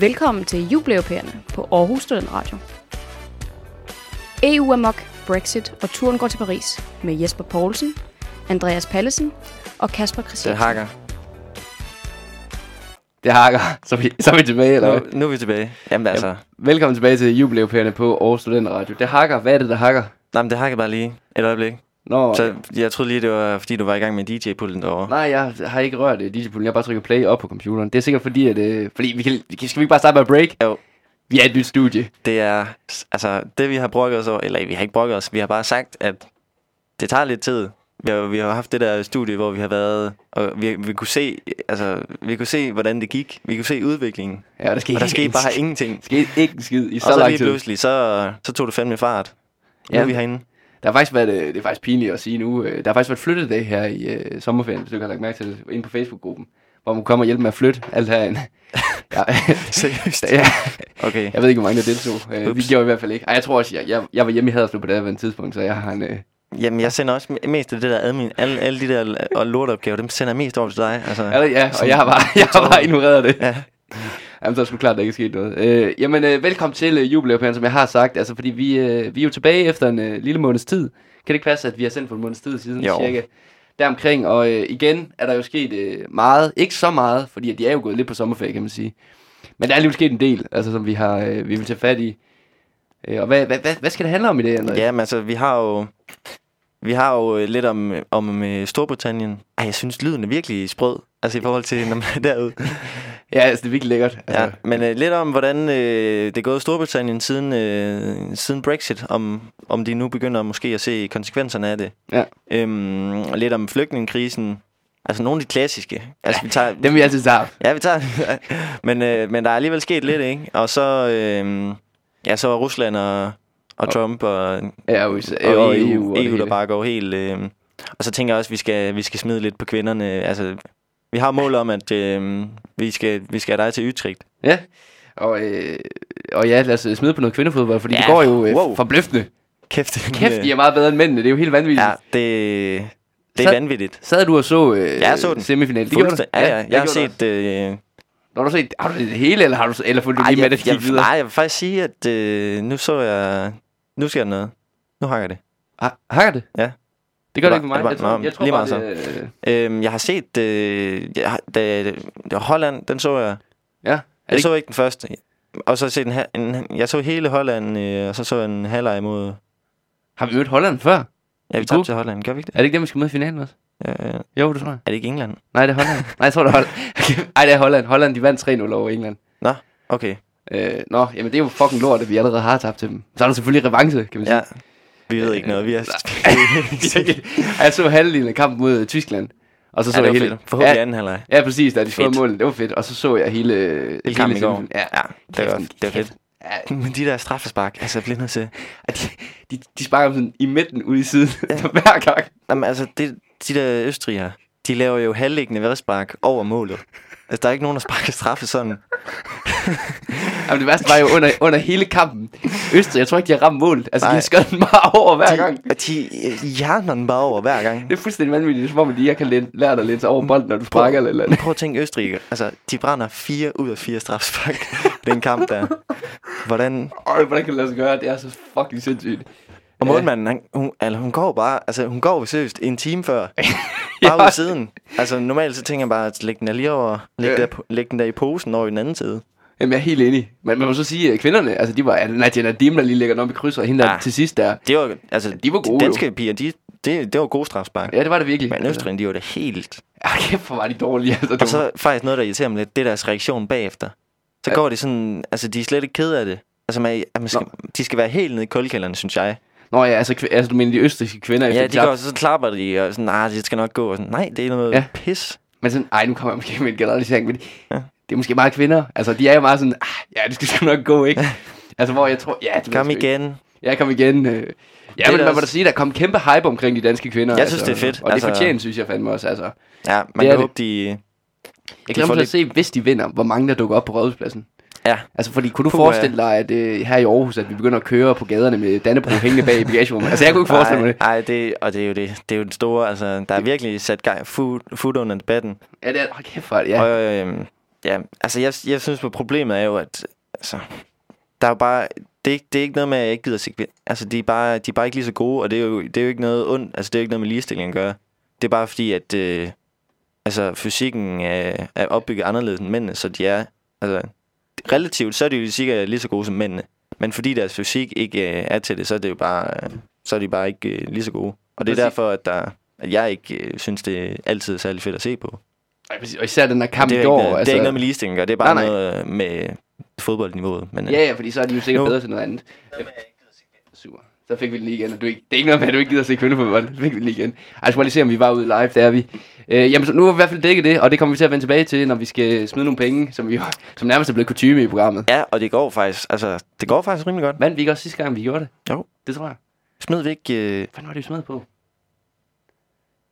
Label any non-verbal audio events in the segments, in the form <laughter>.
Velkommen til jubilæupærerne på Aarhus Student Radio. EU Amok, Brexit og turen går til Paris med Jesper Poulsen, Andreas Pallesen og Kasper Det Christiansen. hakker. Det hakker. Så er vi, så er vi tilbage, eller Nu, nu er vi tilbage. Jamen altså, Velkommen tilbage til jubilæupærerne på Aarhus Student Radio. Det hakker. Hvad er det, der hakker? nej, men det hakker bare lige et øjeblik. Nå, Så jeg troede lige, det var fordi, du var i gang med DJ-pulten derovre. nej, jeg har ikke rørt det DJ-pulten. Jeg har bare trykket play op på computeren. Det er sikkert fordi, at... Øh, fordi vi kan, skal vi ikke bare starte med break? Jo. Vi er et nyt studie. Det er, altså, det vi har brokket os over, eller vi har ikke brokket os, vi har bare sagt, at det tager lidt tid. Vi har, vi har haft det der studie, hvor vi har været, og vi, vi kunne se, altså, vi kunne se, hvordan det gik. Vi kunne se udviklingen. Ja, der skete, Og der skete bare en ingenting. skid. skete ikke en skid i så, Og så lang lige tid. pludselig, så, så tog det fandme fart. Nu Ja. er vi herinde. Der har faktisk været, øh, det er faktisk pinligt at sige nu, øh, der har faktisk været flyttedag her i øh, sommerferien, hvis du ikke har lagt mærke til det, inde på Facebook-gruppen, hvor man kommer og hjælpe med at flytte alt herinde. <laughs> ja, Seriøst? ja, Okay. jeg ved ikke, hvor mange der deltog. Øh, vi gjorde i hvert fald ikke. Ej, jeg tror også, jeg, jeg, jeg var hjemme i Haderslev på det her tidspunkt, så jeg har en... Øh, Jamen, jeg sender også mest af det der admin. Alle, alle de der og lorteopgaver, dem sender jeg mest over til dig. Altså, Ja, ja og Som- jeg har bare, jeg har bare ignoreret det. Ja. Jamen, så er det sgu klart, der ikke er sket noget. Øh, jamen, øh, velkommen til øh, jubilæupæren, som jeg har sagt. Altså, fordi vi, øh, vi er jo tilbage efter en øh, lille måneds tid. Kan det ikke passe, at vi har sendt for en måneds tid siden? Jo. Cirka deromkring. Og øh, igen er der jo sket øh, meget. Ikke så meget, fordi at de er jo gået lidt på sommerferie, kan man sige. Men der er alligevel sket en del, altså, som vi, har, øh, vi vil tage fat i. Øh, og hvad, hvad, hvad, hvad skal det handle om i det, André? Ja, men altså, vi har jo... Vi har jo øh, lidt om, om øh, Storbritannien. Ej, jeg synes, lyden er virkelig sprød. Altså i forhold til, når man er derude. Ja altså, det er virkelig lækkert. Altså, Ja, men øh, lidt om, hvordan øh, det er gået i Storbritannien siden, øh, siden Brexit. Om, om de nu begynder måske at se konsekvenserne af det. Ja. Øhm, og lidt om flygtningekrisen. Altså nogle af de klassiske. Altså, vi tager, Dem vi altid tager. Ja, vi tager <laughs> men, øh, men der er alligevel sket lidt, ikke? Og så, øh, ja, så er Rusland og, og Trump og, Ja, USA, og, og EU, EU, og EU der bare går helt... Øh, og så tænker jeg også, at vi skal, vi skal smide lidt på kvinderne. Altså, vi har mål om, at øh, vi, skal, vi skal have dig til Utrecht. Ja, og, øh, og ja, lad os øh, smide på noget kvindefodbold, fordi ja, Ja, det går jo øh, wow. forbløffende. Kæft, Kæft, de er meget bedre end mændene, det er jo helt vanvittigt. Ja, det, det er Så- vanvittigt. Sad du og så, øh, Ja, jeg så den. semifinalen? Det gjorde du? Ja, ja, det jeg har set... Øh, også. Nå, har du set, har du set det hele, eller har du, eller fulgte du lige med, det jeg, videre? nej, jeg vil faktisk sige, at øh, nu så jeg... Nu sker der noget. Nu hakker det. Ha- Hakker det? Ja. Det gør det, Det ikke var- for mig. det Jeg var- tror, nå, jeg tror lige bare, det, øh, Øhm, jeg har set... Øh, jeg, har- da, da, Holland, den så jeg. ja. Er det Jeg ikke, så ikke den første. Og så set en, en, jeg så hele Holland, øh, og så så jeg en halvleg imod... har vi mødt Holland før? Ja, vi tabte til Holland. Gør vi ikke det? Er det ikke dem, vi skal møde i finalen også? Øh, er Jo, det tror jeg. det ikke England? Nej, det er Holland. Nej, jeg tror, det er Holland. <laughs> Ej, det er Holland. Holland, de vandt 3-0 over England. Nå, okay. Øh, nå, jamen det er jo fucking lort, at vi allerede har tabt til dem. Så er der selvfølgelig revanche, kan man sige. Ja. Vi ved ikke noget. Vi er... jeg <laughs> <laughs> så halvdelen af kampen mod Tyskland. Og så så ja, jeg hele... fedt. Forhåbentlig ja, anden halvleg. ja, præcis, da de scorede målet. Det var fedt. Og så så jeg hele... Hele, kampen i går. Ja. Ja, det var, det var fedt. ja. Men de der straffespark, altså jeg bliver nødt til... De, de, de sparker sådan i midten ude i siden ja. <laughs> hver gang. Jamen altså, det, de der østrigere, de laver jo halvliggende værspark over målet. Altså, der er ikke nogen, der sparker straffe sådan. <laughs> Jamen, det værste var jo under, under hele kampen. Østrig, jeg tror ikke, de har ramt målet. Altså, de Nej. har skødt den bare over hver gang. De, de hjerner den bare over hver gang. Det er fuldstændig vanvittigt. Som om, de ikke kan lære, lære dig sig over bolden, når du sparker eller eller andet. Prøv at tænke Østrig. Altså, de brænder fire ud af fire strafspark. <laughs> det er en kamp der. Hvordan... Øj, hvordan kan det lade sig gøre? Det er så fucking sindssygt. Og målmanden, han, hun, altså, hun går bare... Altså, hun går seriøst en time før. <laughs> Bare ud af siden. Altså, normalt så tænker jeg bare, at læg den der lige over... Læg, Ja. der, læg den der i posen over i den anden side. Jamen, jeg er helt enig. Men man må så sige, at kvinderne, altså de var, ja, Nadia Nadim, der lige ligger den op i krydset, og hende der Ja. til sidst der. Det var, altså, De var gode, de jo. danske piger, de, det, det var gode strafspark. Ja, det var det virkelig. Men Østrig, de var da helt... Ja, kæft, hvor var de dårlige. Altså, det Og så var, faktisk noget, der irriterer mig lidt, det er deres reaktion bagefter. Så Ja. går de sådan... Altså, de er slet ikke ked af det. Altså, man, man skal, de skal være helt nede i kuldkælderen, synes jeg. Nå ja, altså, altså du mener de østrigske kvinder efter Ja, de de går, så klapper de, og sådan, nej, det skal nok gå. Og sådan, nej, det er noget Ja. pis. Men sådan, ej, nu kommer jeg måske med en generalisering, men Ja. det er måske meget kvinder. Altså, de er jo meget sådan, ah, ja, det skal sgu nok gå, ikke? <laughs> altså, hvor jeg tror, ja, det Kom sgu ikke. igen. Ja, kom igen. øh. Ja, men man må da sige, der kom kæmpe hype omkring de danske kvinder. Jeg synes, det er fedt. Og det Altså- fortjener, synes jeg fandme også. Altså, Ja, man kan håbe, de... jeg glemmer at se, hvis de vinder, hvor mange der dukker op på rådhuspladsen. Ja, Altså, fordi kunne du Puh, forestille dig, at øh, her i Aarhus, at vi begynder at køre på gaderne med Dannebro hængende bag i bagagerummet? Altså, jeg kunne ikke forestille mig det. Nej, det, og det er jo det. Det er jo det store, altså, der er virkelig sat gang, food, food under debatten. Ja, det er, hold kæft, for, ja. Og, øhm, Ja, altså jeg, jeg synes, at problemet er jo, at altså, der er jo bare, det, det er ikke noget med, at jeg ikke gider se kvinder. Altså, de er, bare, de er bare ikke lige så gode, og det er jo, det er jo ikke noget ondt. Altså, det er jo ikke noget med ligestilling at gøre. Det er bare fordi, at øh, altså, fysikken er, er opbygget anderledes end mændene, så de er, altså, relativt, så er de jo sikkert lige så gode som mændene. Men fordi deres fysik ikke øh, er til det, så er det jo bare, øh, så er de bare ikke øh, lige så gode. Og det er Præcis. derfor, at, der, at jeg ikke øh, synes, det er altid særlig fedt at se på. Og især den her kamp det, i er ikke, går. noget- altså, det er ikke noget med ligestilling det er bare Nej, nej. noget øh, med fodboldniveauet. Men, øh, Ja, ja, fordi så er de jo sikkert Jo. bedre til noget andet. Super. Så fik vi den lige igen. Og du ikke, det er ikke noget med, at du ikke gider se kvindefodbold. Så fik vi den lige igen. Ej, skulle bare lige se, om vi var ude live. Det er vi. Øh, jamen, så nu har vi i hvert fald dækket det, og det kommer vi til at vende tilbage til, når vi skal smide nogle penge, som, vi, som nærmest er blevet kutume i programmet. ja, og det går faktisk, altså, det går faktisk rimelig godt. Vandt vi ikke også sidste gang, vi gjorde det? Jo. Det tror jeg. Smed vi ikke... Øh, Hvad var det, vi smed på?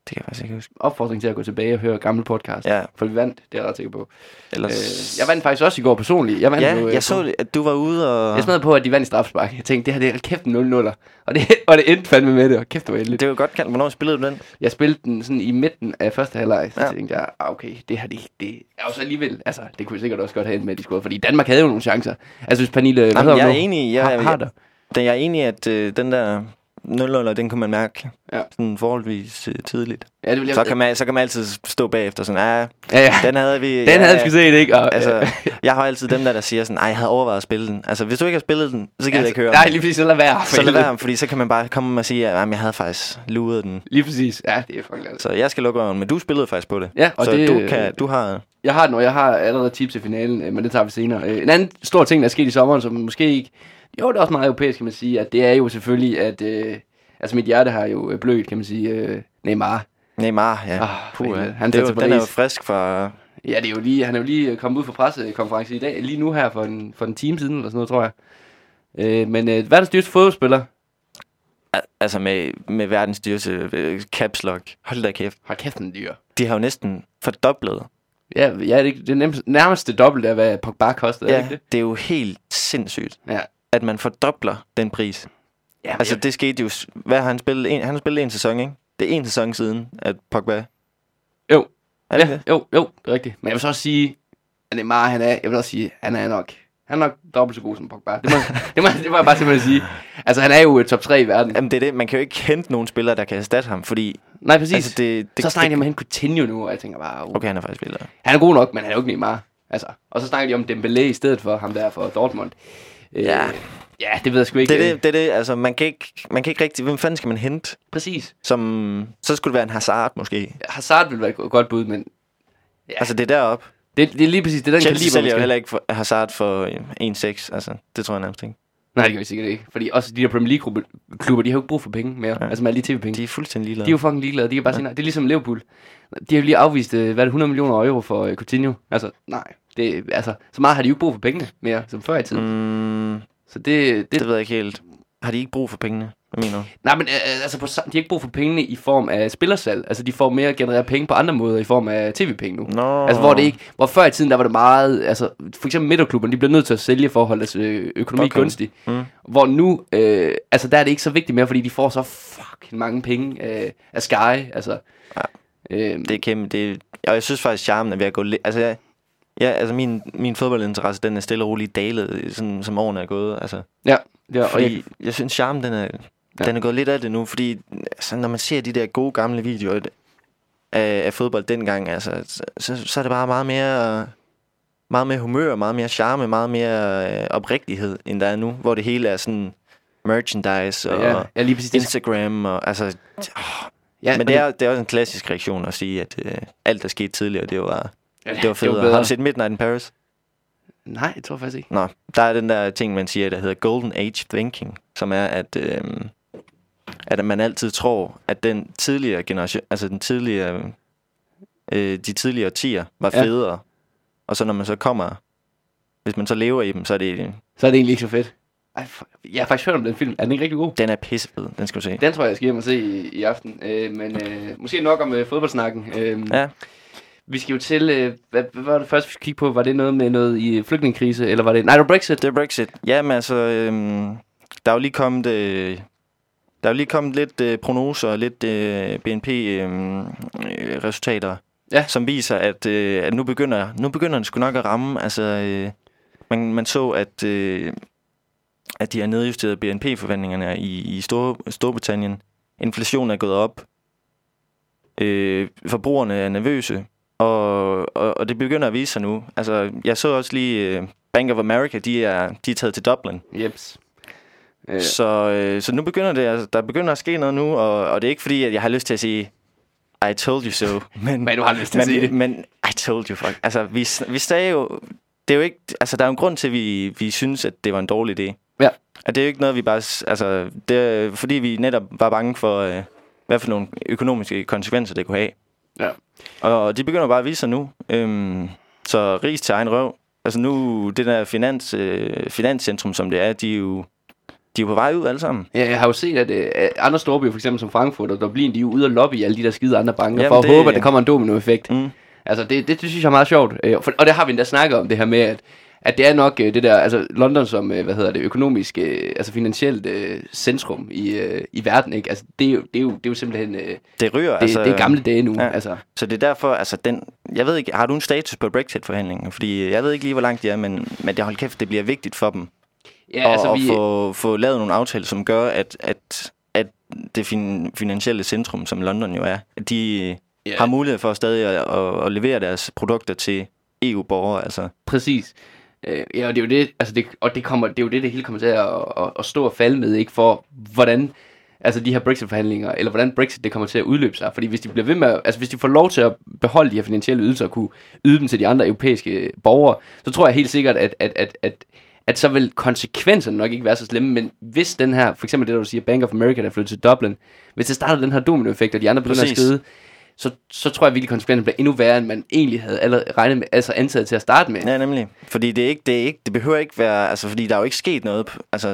Det kan jeg faktisk ikke huske. Opfordring til at gå tilbage og høre gamle podcast. Ja, For vi vandt, det er jeg ret sikker på. ellers... Øh, jeg vandt faktisk også i går personligt. Jeg vandt ja, jo, øh, jeg på- så, det, at du var ude og... Jeg smed på, at de vandt i strafspark. Jeg tænkte, det her det er kæft en 0 0 Og det, <laughs> og det endte fandme med det, og kæft, det var endeligt. Det var godt kaldt. Hvornår spillede du den? Jeg spillede den sådan i midten af første halvleg, så Ja. tænkte jeg, ah, okay, det her, det, det er jo så alligevel, altså, det kunne jeg sikkert også godt have endt med, at de scorede, fordi Danmark havde jo nogle chancer. Altså, hvis Pernille, Jamen, jeg er enig. Jeg, har, jeg, har jeg, jeg, jeg er enig, at øh, den der 0 den kunne man mærke Ja. sådan forholdsvis øh, tidligt. Ja, det vil jeg, Så kan, man, så kan man altid stå bagefter sådan, ja, ja, ja. den havde vi... Den ja, havde vi sgu set, ikke? Og, Altså, <laughs> jeg har altid dem der, der siger sådan, nej, jeg havde overvejet at spille den. Altså, hvis du ikke har spillet den, så gider jeg ikke høre Nej, lige præcis, så lad være. for Så lad være, fordi så kan man bare komme og sige, at jamen, jeg havde faktisk luret den. Lige præcis, ja, det er fucking altså. Så jeg skal lukke øjnene, men du spillede faktisk på det. Ja, og så det, du, kan, du har... Jeg har den, og jeg har allerede tips til finalen, øh, men det tager vi senere. Øh, En anden stor ting, der er sket i sommeren, som måske ikke... Jo, det er også meget europæisk, kan man sige, at det er jo selvfølgelig, at... Øh, altså, mit hjerte har jo øh, blødt, kan man sige, øh, Neymar. Neymar, ja. Ah, Puh, ja. Han det er jo, den er jo frisk fra... Ja, det er jo lige, han er jo lige kommet ud fra pressekonference i dag, lige nu her for en, for en time siden, eller sådan noget, tror jeg. Øh, men øh, verdens dyreste fodboldspiller, Al- Altså med, med verdens dyreste øh, caps lock. Hold da kæft. har kæft en dyr. De har jo næsten fordoblet. Ja, ja det, det er nærmest, det dobbelte af, hvad Pogba kostede, er det ikke det? det er jo helt sindssygt, Ja. At man fordobler den pris. Ja, Altså, det skete jo... Hvad har han spillet? En, han har spillet en sæson, ikke? Det er en sæson siden, at Pogba... Jo. Er det ja, det? jo, jo, det er rigtigt. Men jeg vil så også sige, at Neymar, han er, jeg vil også sige, han er nok, han er nok dobbelt så god som Pogba. Det må, <laughs> det må, det må jeg bare simpelthen sige. Altså, han er jo øh, top 3 i verden. Jamen, det er det. Man kan jo ikke hente nogen spillere, der kan erstatte ham, fordi... Nej, præcis. Altså, det, det, så snakker det, de om, at han Coutinho nu, og jeg tænker bare, okay. Okay, han er faktisk spiller. han er god nok, men han er jo ikke Neymar. Altså, og så snakker de om Dembélé i stedet for ham der for Dortmund. Øh, Ja. Ja, det ved jeg sgu ikke. Det er det, det, er det. Altså, man kan, ikke, man kan ikke rigtig... Hvem fanden skal man hente? Præcis. Som, så skulle det være en Hazard, måske. Hazard vil være et godt bud, men Ja. Altså, det er deroppe. det, det er lige præcis det, den Chelsea kaliber, sælger jo heller ikke for Hazard for en 1,6. Altså, det tror jeg nærmest ikke. Nej, det gør vi sikkert ikke. Fordi også de der Premier League-klubber, de har jo ikke brug for penge mere. Ja. Ja. Altså med alle de tv-penge. De er fuldstændig ligeglade. De er jo fucking ligeglade. De kan bare sige nej. Det er ligesom Liverpool. De har jo lige afvist, øh, hvad er det, 100 millioner euro for uh, Coutinho. Altså, nej. Det, altså, så meget har de jo ikke brug for pengene mere, som før i tiden. Mm, Så det, det, det ved jeg ikke helt. Har de ikke brug for pengene? Hvad mener du? Nej, men øh, altså, på, de har ikke brug for pengene i form af spillersalg. Altså, de får mere at generere penge på andre måder i form af tv-penge nu. Nå. Altså, hvor det ikke... Hvor før i tiden, der var det meget... Altså, for eksempel midterklubberne, de bliver nødt til at sælge for at holde deres øh, økonomi Okay. gunstig. Mm. Hvor nu... Øh, altså, der er det ikke så vigtigt mere, fordi de får så fucking mange penge øh, af Sky. Altså... Ja. Øh, Det er kæmpe. Det og jeg synes faktisk, charmen er ved at gå lidt... Altså, jeg, ja, altså min, min fodboldinteresse, den er stille og roligt dalet, sådan, som årene er gået. Altså, ja, ja, og fordi jeg, jeg, jeg synes, charmen, den er, Ja. den er gået lidt af det nu, fordi altså, når man ser de der gode gamle videoer af, af fodbold dengang, altså, så, så, så er det bare meget mere, meget mere humør, meget mere charme, meget mere øh, oprigtighed, end der er nu, hvor det hele er sådan merchandise og ja, ja, lige præcis. Instagram og altså ja, men det er, det er også en klassisk reaktion at sige, at øh, alt, der skete tidligere, det var, ja, det var federe. bedre. Har du set Midnight in Paris? Nej, det tror jeg faktisk ikke. Nå, der er den der ting, man siger, der hedder Golden Age Thinking, som er, at, øh, at man altid tror, at den tidligere generation, altså den tidligere, øh, de tidligere årtier var Ja. federe. Og så når man så kommer, hvis man så lever i dem, så er det, Så er det egentlig ikke så fedt. Ej, for, jeg har faktisk hørt om den film. Er den ikke rigtig god? den er pissefed, den skal du se. Den tror jeg, jeg skal hjem og se i, i aften. Øh, men øh, måske nok om øh, fodboldsnakken. Øh, Ja, Vi skal jo til... Øh, hvad, hvad var det første, vi skulle kigge på? Var det noget med noget i flygtningekrise? Eller var det... Nej, det var Brexit. det er Brexit. Jamen altså, øh, der er jo lige kommet, øh, der er jo lige kommet lidt øh, prognoser og lidt øh, BNP-resultater. Ja. som viser, at, øh, at nu, begynder, nu begynder den sgu nok at ramme. Altså, øh, man, man så, at, øh, at de har nedjusteret BNP-forventningerne i, i Stor, Storbritannien. Inflationen er gået op. Øh, forbrugerne er nervøse. Og, og, og det begynder at vise sig nu. Altså, jeg så også lige øh, Bank of America, de er, de er taget til Dublin. Jeps. Øh, Så, øh, så nu begynder det, altså, der begynder at ske noget nu, og, og det er ikke fordi, at jeg har lyst til at sige, I told you so. <laughs> Men, Men du har lyst til at men, sige det. Men I told you, fuck. Altså, vi, vi sagde jo, det er jo ikke, altså, der er jo en grund til, at vi, vi synes, at det var en dårlig idé. Ja. Og det er jo ikke noget, vi bare, altså, det er, fordi vi netop var bange for, øh, hvad for nogle økonomiske konsekvenser det kunne have. Ja. Og de begynder bare at vise sig nu. Øhm, så ris til egen røv. Altså nu, det der finans, øh, finanscentrum, som det er, de er jo, de er jo på vej ud alle sammen. Ja, jeg har jo set, at øh, andre storbyer, for eksempel som Frankfurt og Dublin, de er jo ude og lobby alle de der skide andre banker, Jamen, for at det- håbe, at der kommer en dominoeffekt. Mm. Altså, det, det, det synes jeg er meget sjovt. Øh, for, og det har vi endda snakket om, det her med, at, at det er nok øh, det der, altså London som, øh, hvad hedder det, økonomisk, øh, altså finansielt øh, centrum i, øh, i verden, ikke? Altså, det er jo, det er jo, det er jo simpelthen, øh, det, Det ryger, altså, det er gamle dage nu, ja. altså. Så det er derfor, altså den, jeg ved ikke, har du en status på Brexit-forhandlingen? Fordi jeg ved ikke lige, hvor langt de er, men, men det hold kæft, det bliver vigtigt for dem. Ja, og, altså, og vi, få, få lavet nogle aftaler, som gør, at, at, at det fin, finansielle centrum, som London jo er, at de Ja. ja. har mulighed for stadig at, at, at levere deres produkter til EU-borgere. Altså. Præcis. Øh, ja, og det er jo det, altså det, og det, kommer, det er jo det, det hele kommer til at, at, at stå og falde med, ikke? For hvordan, altså de her Brexit-forhandlinger, eller hvordan Brexit det kommer til at udløbe sig. Fordi hvis de bliver ved med, altså hvis de får lov til at beholde de her finansielle ydelser og kunne yde dem til de andre europæiske borgere, så tror jeg helt sikkert, at, at, at, at at så vil konsekvenserne nok ikke være så slemme, men hvis den her, for eksempel det, du siger, Bank of America, der flytter til Dublin, hvis det starter den her dominoeffekt, og de andre begynder at Præcis. Så, så tror jeg virkelig, konsekvenserne bliver endnu værre, end man egentlig havde allerede regnet med, altså antaget til at starte med. Ja, nemlig. Fordi det, er ikke, det, er ikke, det behøver ikke være... Altså, fordi der er jo ikke sket noget... Altså,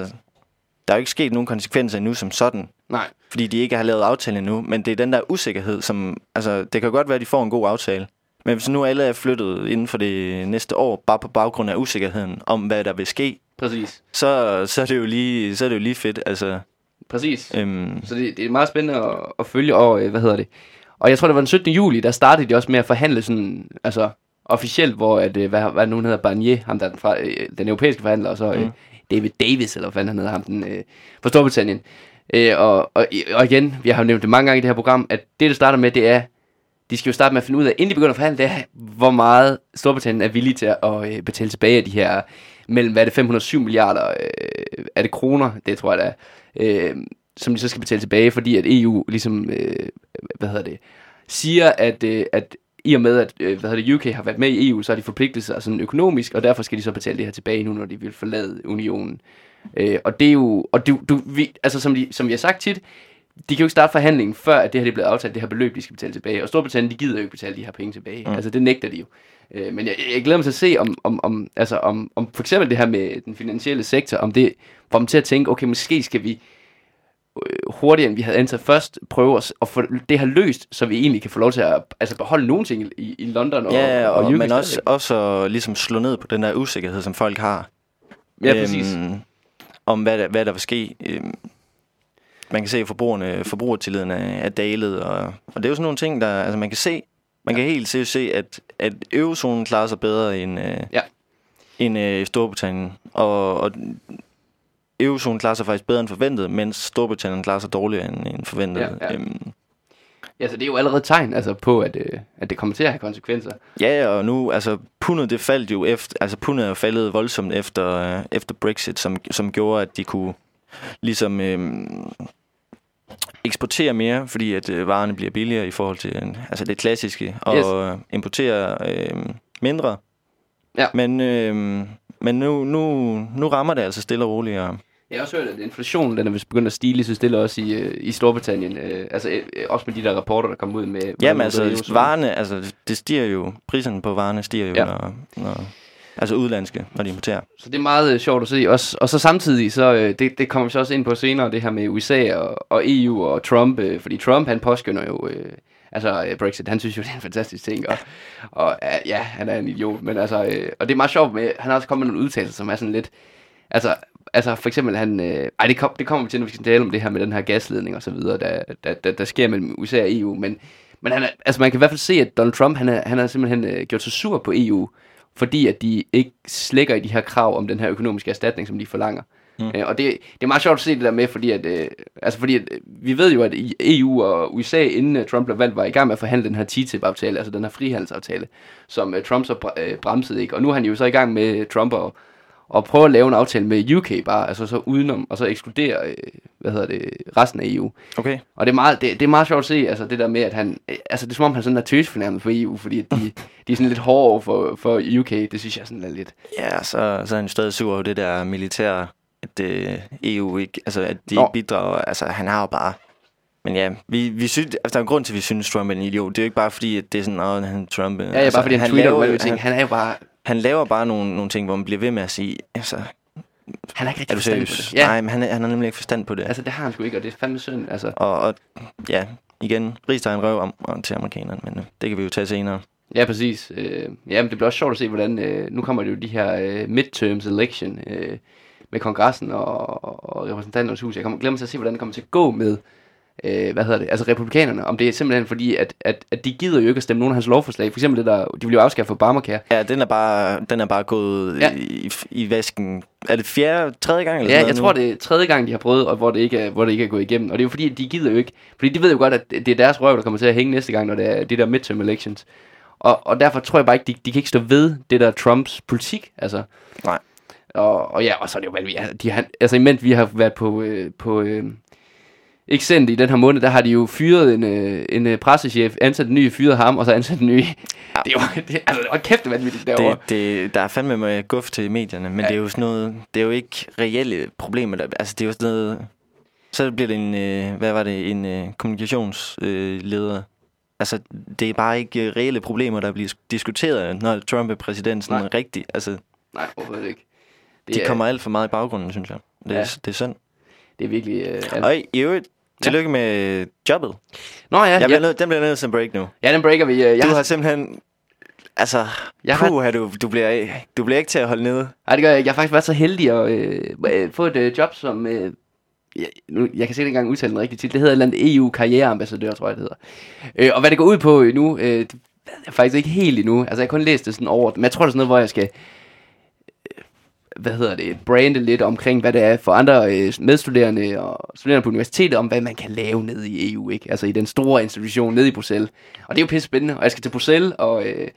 der er jo ikke sket nogen konsekvenser endnu som sådan. Nej. Fordi de ikke har lavet aftale endnu. Men det er den der usikkerhed, som... Altså, det kan godt være, at de får en god aftale. Men hvis nu alle er flyttet inden for det næste år, bare på baggrund af usikkerheden om, hvad der vil ske, Præcis. så, så, er, det jo lige, så er det jo lige fedt. Altså, Præcis. øhm, Så det, det er meget spændende at, at følge, og øh, hvad hedder det? Og jeg tror, det var den 17. juli, der startede de også med at forhandle sådan, altså officielt, hvor at, øh, hvad, hvad nu hedder, Barnier, ham der er den, fra, øh, den europæiske forhandler, og så øh, Mm. David Davis, eller hvad fanden han hedder, ham den, øh, fra Storbritannien. Øh, og, og, og igen, vi har jo nævnt det mange gange i det her program, at det, det starter med, det er, de skal jo starte med at finde ud af, inden de begynder at forhandle, det er, hvor meget Storbritannien er villig til at øh, betale tilbage af de her, mellem, hvad er det, 507 milliarder, øh, er det kroner, det tror jeg, det er, øh, som de så skal betale tilbage, fordi at EU ligesom, øh, hvad hedder det, siger, at, øh, at i og med, at øh, hvad hedder det, UK har været med i EU, så har de forpligtet sig sådan økonomisk, og derfor skal de så betale det her tilbage nu, når de vil forlade unionen. Øh, og det er jo, og du, du, vi, altså som, de, som vi har sagt tit, de kan jo ikke starte forhandlingen, før at det her det er blevet aftalt, det her beløb, de skal betale tilbage. Og Storbritannien, de gider jo ikke betale de her penge tilbage. Mm. Altså, det nægter de jo. Øh, men jeg, jeg glæder mig til at se, om, om, om, altså, om, om for eksempel det her med den finansielle sektor, om det får dem til at tænke, okay, måske skal vi hurtigere, end vi havde antaget først, prøve at, at få det her løst, så vi egentlig kan få lov til at altså, beholde nogle ting i, i London og, ja, og, og og men også, også at ligesom slå ned på den der usikkerhed, som folk har. Ja, præcis. Øhm, om hvad der, hvad der vil ske. Øhm, man kan se, at forbrugerne, forbrugertilliden er, er dalet, og, og det er jo sådan nogle ting, der altså man kan se, man kan helt seriøst se, at, at eurozonen klarer sig bedre end, øh, Ja. end øh, Storbritannien. Og, og eurozonen klarer sig faktisk bedre end forventet, mens Storbritannien klarer sig dårligere end, end forventet. Ja, ja. Øhm, Ja, så det er jo allerede tegn altså, på, at, øh, at det kommer til at have konsekvenser. Ja, og nu, altså, pundet det faldt jo efter, altså pundet er faldet voldsomt efter, øh, efter Brexit, som, som gjorde, at de kunne ligesom øh, eksportere mere, fordi at øh, varerne bliver billigere i forhold til øh, altså det klassiske, og Yes. importere øh, mindre. Ja. Men, øh, men nu, nu, nu rammer det altså stille og roligt, og Jeg har også hørt, at inflationen den er vist begyndt at stige lige så stille også i, øh, i Storbritannien. Øh, altså øh, også med de der rapporter, der kommer ud med... Jamen altså, er varerne, altså, det stiger jo, priserne på varerne stiger jo, Ja. når, når, altså udlandske, når de importerer. Så det er meget øh, sjovt at se. Også, og så samtidig, så, øh, det, det kommer vi så også ind på senere, det her med USA og, og EU og Trump. Øh, fordi Trump, han påskynder jo... Øh, altså øh, Brexit, han synes jo, <laughs> det er en fantastisk ting. Og, og ja, han er en idiot. Men altså, øh, og det er meget sjovt med, han har også kommet med nogle udtalelser, som er sådan lidt... Altså, altså for eksempel han... Øh, ej, det, kom, det kommer vi til, når vi skal tale om det her med den her gasledning og så videre, der, der, der, der sker mellem USA og EU. Men, Men han er, altså man kan i hvert fald se, at Donald Trump, han er, han er simpelthen øh, gjort sig sur på EU, fordi at de ikke slækker i de her krav om den her økonomiske erstatning, som de forlanger. Mm. Øh, og det, det er meget sjovt at se det der med, fordi at, øh, altså fordi at, øh, vi ved jo, at EU og USA, inden uh, Trump blev valgt, var i gang med at forhandle den her TTIP-aftale, altså den her frihandelsaftale, som uh, Trump så br- øh, bremsede ikke. Og nu er han jo så i gang med Trump og, og prøve at lave en aftale med UK bare, altså så udenom, og så ekskludere, øh, hvad hedder det, resten af EU. Okay. Og det er meget, det, det er meget sjovt at se, altså det der med, at han, øh, altså det er som om han sådan er tøsfornærmet for EU, fordi at de, <laughs> de er sådan lidt hårde over for, for UK, det synes jeg sådan er lidt. Ja, så, så er han stadig sur over det der militære, at øh, EU ikke, altså at de Nå. ikke bidrager. Altså han har jo bare... Men ja, vi, vi synes, altså, der er en grund til, at vi synes, Trump er en idiot. Det er jo ikke bare fordi, at det er sådan, at han Trump... Ja, ja bare fordi han, tweeter, laver, laver, ting. han, han er jo bare, han laver bare nogle, nogle ting, hvor man bliver ved med at sige, altså, han er ikke rigtig er du seriøs? Ja, Nej, men han, er- han har nemlig ikke forstand på det. altså det har han sgu ikke, og det er fandme synd, altså. Og, og ja, igen, en røv om, om til amerikanerne, men øh, det kan vi jo tage senere. Ja, præcis. Øh, ja, men det bliver også sjovt at se, hvordan... Øh, nu kommer det jo de her øh, midterms election øh, med kongressen og, og repræsentanternes hus. Jeg kommer, glemmer til at se, hvordan det kommer til at gå med, øh, hvad hedder det, altså republikanerne. Om det er simpelthen fordi, at, at, at de gider jo ikke at stemme nogen af hans lovforslag. For eksempel det der, de vil jo afskaffe Obamacare. Ja, den er bare, den er bare gået Ja. i, i vasken. Er det fjerde, tredje gang? Eller Ja, jeg noget tror, det er tredje gang, de har prøvet, og hvor det, ikke er, hvor det ikke er gået igennem. Og det er jo fordi, at de gider jo ikke... Fordi de ved jo godt, at det er deres røv, der kommer til at hænge næste gang, når det er de der midterm elections. Og, og derfor tror jeg bare ikke, de, de kan ikke stå ved det der Trumps politik. Altså. Nej. Og, og ja, og så er det jo vanvittigt. De har, altså imens vi har været på... Øh, på øh, sendt i den her måned, der har de jo fyret en, øh, en øh, pressechef, ansat en ny, fyret ham, og så ansat en ny. Ja. Det er jo, <laughs> det, altså, det var kæft det vanvittigt derovre. Det, det, der er fandme med guf til medierne, men Ja. det er jo sådan noget, det er jo ikke reelle problemer. Der, altså det er jo sådan noget, så bliver det en, øh, hvad var det, en øh, kommunikationsleder. Øh, leder. altså det er bare ikke reelle problemer, der bliver diskuteret, når Trump er præsident sådan Nej. rigtigt. Altså Nej, overhovedet ikke. Det de er, kommer alt for meget i baggrunden, synes jeg. Det, Ja. ja. det er synd. det er virkelig... Øh, alt- Og i øvrigt, tillykke med jobbet. Nå ja, Jeg ja, bliver nødt, den bliver nødt til break nu. ja, den breaker vi. Øh, jeg Du har har simpelthen... Altså, Jeg har- puh, du, du, bliver, du bliver ikke til at holde nede. Nej, det gør jeg ikke. Jeg har faktisk været så heldig at øh, få et øh, job som... Øh, jeg, nu, jeg kan sikkert ikke engang udtale den rigtige til. Det hedder et eller andet EU-karriereambassadør, tror jeg, det hedder. Øh, og hvad det går ud på øh, nu, øh, det ved jeg faktisk ikke helt endnu. Altså, jeg har kun læst det sådan over. Men jeg tror, det er sådan noget, hvor jeg skal... Hvad hedder det? Brande lidt omkring, hvad det er for andre øh, medstuderende og studerende på universitetet, om hvad man kan lave nede i EU, ikke? Altså i den store institution nede i Bruxelles. Og det er jo pisse spændende. Og jeg skal til Bruxelles, og øh, det er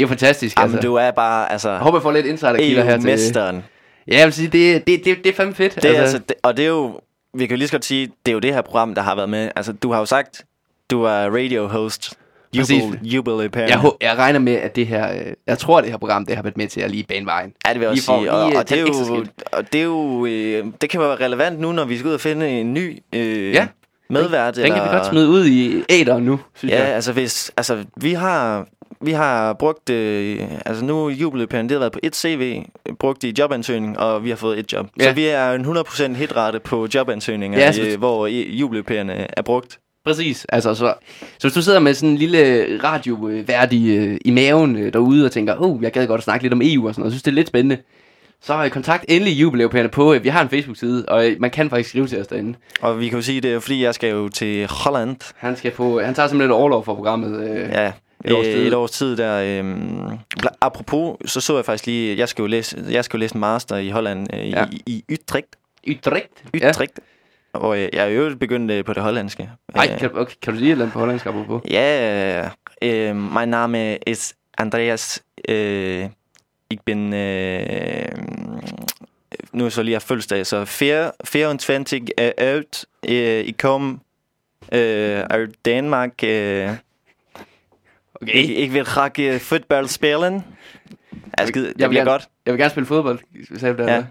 jo fantastisk. Jamen, altså. du er bare, altså, Jeg håber, jeg får lidt insider-kilder her til... EU-mesteren. Ja, jeg vil sige, det, det, det, det er fandme fedt. Det er altså, det, og det er jo, vi kan jo lige så godt sige, det er jo det her program, der har været med. Altså, du har jo sagt, du er radio-host. Præcis. Jubel, jubel jeg, jeg regner med, at det her... Øh, jeg tror, at det her program, det har været med til at lige bane vejen. Ja, det vil jeg også sige. Og, lige, og, det er jo, og det er jo, øh, det kan være relevant nu, når vi skal ud og finde en ny øh, Ja. medvært. Den kan vi godt smide ud i æderen nu, synes Ja, jeg. altså hvis, altså vi har, vi har brugt, øh, altså nu jubeløberen, det har været på et CV, brugt i jobansøgning, og vi har fået et job. Ja. Så vi er en 100% hitrate på jobansøgninger, Ja, ja, øh, hvor jubeløberne er brugt. Præcis. Altså, så, så hvis du sidder med sådan en lille radioværdig øh, i maven øh, derude og tænker, oh, jeg gad godt at snakke lidt om EU og sådan noget, og synes, det er lidt spændende, så øh, kontakt endelig jubeleuropæerne på. Øh, vi har en Facebook-side, og øh, man kan faktisk skrive til os derinde. Og vi kan jo sige, det er fordi, jeg skal jo til Holland. Han, skal på, han tager simpelthen et overlov for programmet. Øh, Ja, Et års tid. øh, et års tid der. Bla- apropos, så så jeg faktisk lige, jeg skal jo læse, jeg skal jo læse en master i Holland, øh, Ja. i, i Utrecht. Utrecht. Ja. Hvor jeg, jeg er jo begyndt øh, på det hollandske. Ej, Øh, kan, okay, kan du lige et eller andet på hollandsk på? Ja, øh, mijn naam is Andreas. Øh, ik ben... Øh, nu er jeg så lige har fødselsdag, så 4, 24 er uit. Øh, ik kom øh, uit Danmark. Øh, Okay. ik, ik vil øh, fodbold spelen. Ja, skide, Jeg det vil bliver gerne- godt. Jeg vil gerne spille fodbold, sagde du der, Ja.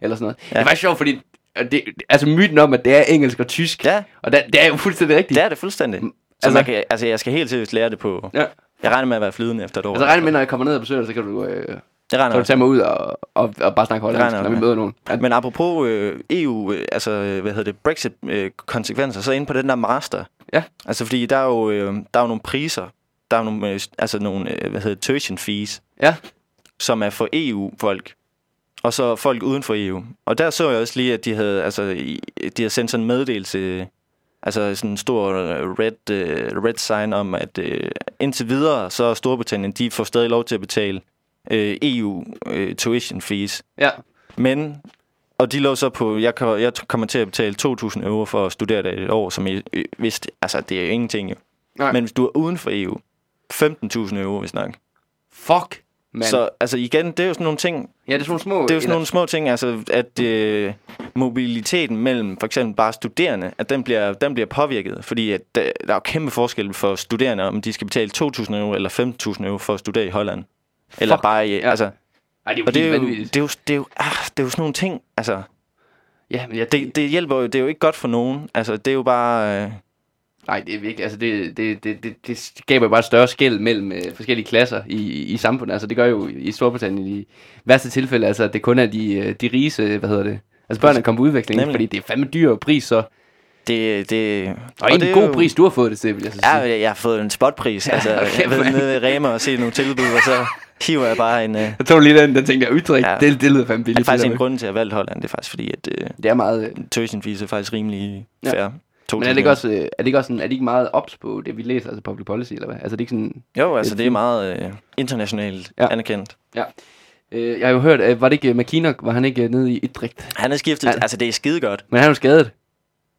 eller sådan noget. Ja. Det er faktisk sjovt, fordi øh, det, altså myten om, at det er engelsk og tysk, Ja, og det, det er jo fuldstændig rigtigt. det er det fuldstændig. Så Altså- man kan, altså, jeg skal helt seriøst lære det på... Ja. Jeg regner med at være flydende efter et år. Altså regner med, når jeg kommer ned og besøger dig, så kan du, øh, det så regner kan du tage mig ud og, og, og bare snakke hollandsk, når vi møder nogen. Ja, Men apropos øh, EU, øh, altså øh, hvad hedder det, Brexit-konsekvenser, så inde på den der master. Ja. Altså fordi der er jo, øh, der er jo nogle priser, der er jo nogle, øh, altså nogle, øh, hvad hedder det, tuition fees, ja. som er for EU-folk, og så folk uden for EU. Og der så jeg også lige, at de havde, altså, i- de havde sendt sådan en meddelelse, Altså sådan en stor øh, red, øh, red sign om, at øh, indtil videre, så er Storbritannien, de får stadig lov til at betale øh, EU øh, tuition fees. Ja. Men, og de lå så på, jeg, jeg kommer til at betale 2.000 euro for at studere der et år, som øh, vidste, altså det er jo ingenting jo. Nej. Men hvis du er uden for EU, 15.000 euro, hvis nok. Fuck, man. Så altså igen, det er jo sådan nogle ting, ja, det er sådan nogle små... det er jo sådan nogle små ting, altså at øh, mobiliteten mellem for eksempel bare studerende, at den bliver, den bliver påvirket, fordi at der, der er jo kæmpe forskel for studerende, om de skal betale 2.000 euro eller 15.000 euro for at studere i Holland. Eller Fuck, bare i, ja. altså, Ej, det er jo og det er, jo, det, er jo, det, er jo, ah, det er jo sådan nogle ting, altså, Ja, men jeg, det, det hjælper jo, det er jo ikke godt for nogen, altså, det er jo bare, øh, Nej, det er virkelig, altså det, det, det, det, det skaber jo bare et større skæld mellem øh, forskellige klasser i, i samfundet. Altså det gør jo i Storbritannien i værste tilfælde, altså at det kun er de, øh, de rige, hvad hedder det, altså børnene kommer på udvikling, Nemlig. fordi det er fandme dyr pris så. det, det, Og, en det god jo- pris, du har fået det til, vil jeg så sige. Ja, jeg, har fået en spotpris, altså, okay, jeg ved nede ved Rema og se nogle tilbud, og så hiver jeg bare en, øh, Jeg tog lige den, den tænkte jeg, udtryk, ja. Det, det lyder fandme det billigt. er faktisk det en der. grund til, at jeg valgte Holland, det er faktisk fordi, at øh, Det er meget, øh, fees er faktisk rimelig Ja. Men er det ikke også, øh, er det ikke også sådan, er det ikke meget ops på det, vi læser, altså public policy, eller hvad? Altså det er ikke sådan, Jo, altså Det er det er meget øh, internationalt Ja. ja. anerkendt. øh, jeg har jo hørt, øh, var det ikke McKinnock, var han ikke øh, nede i Idrigt? Han er skiftet, Ja. ja. altså det er skide godt. Men han er jo skadet.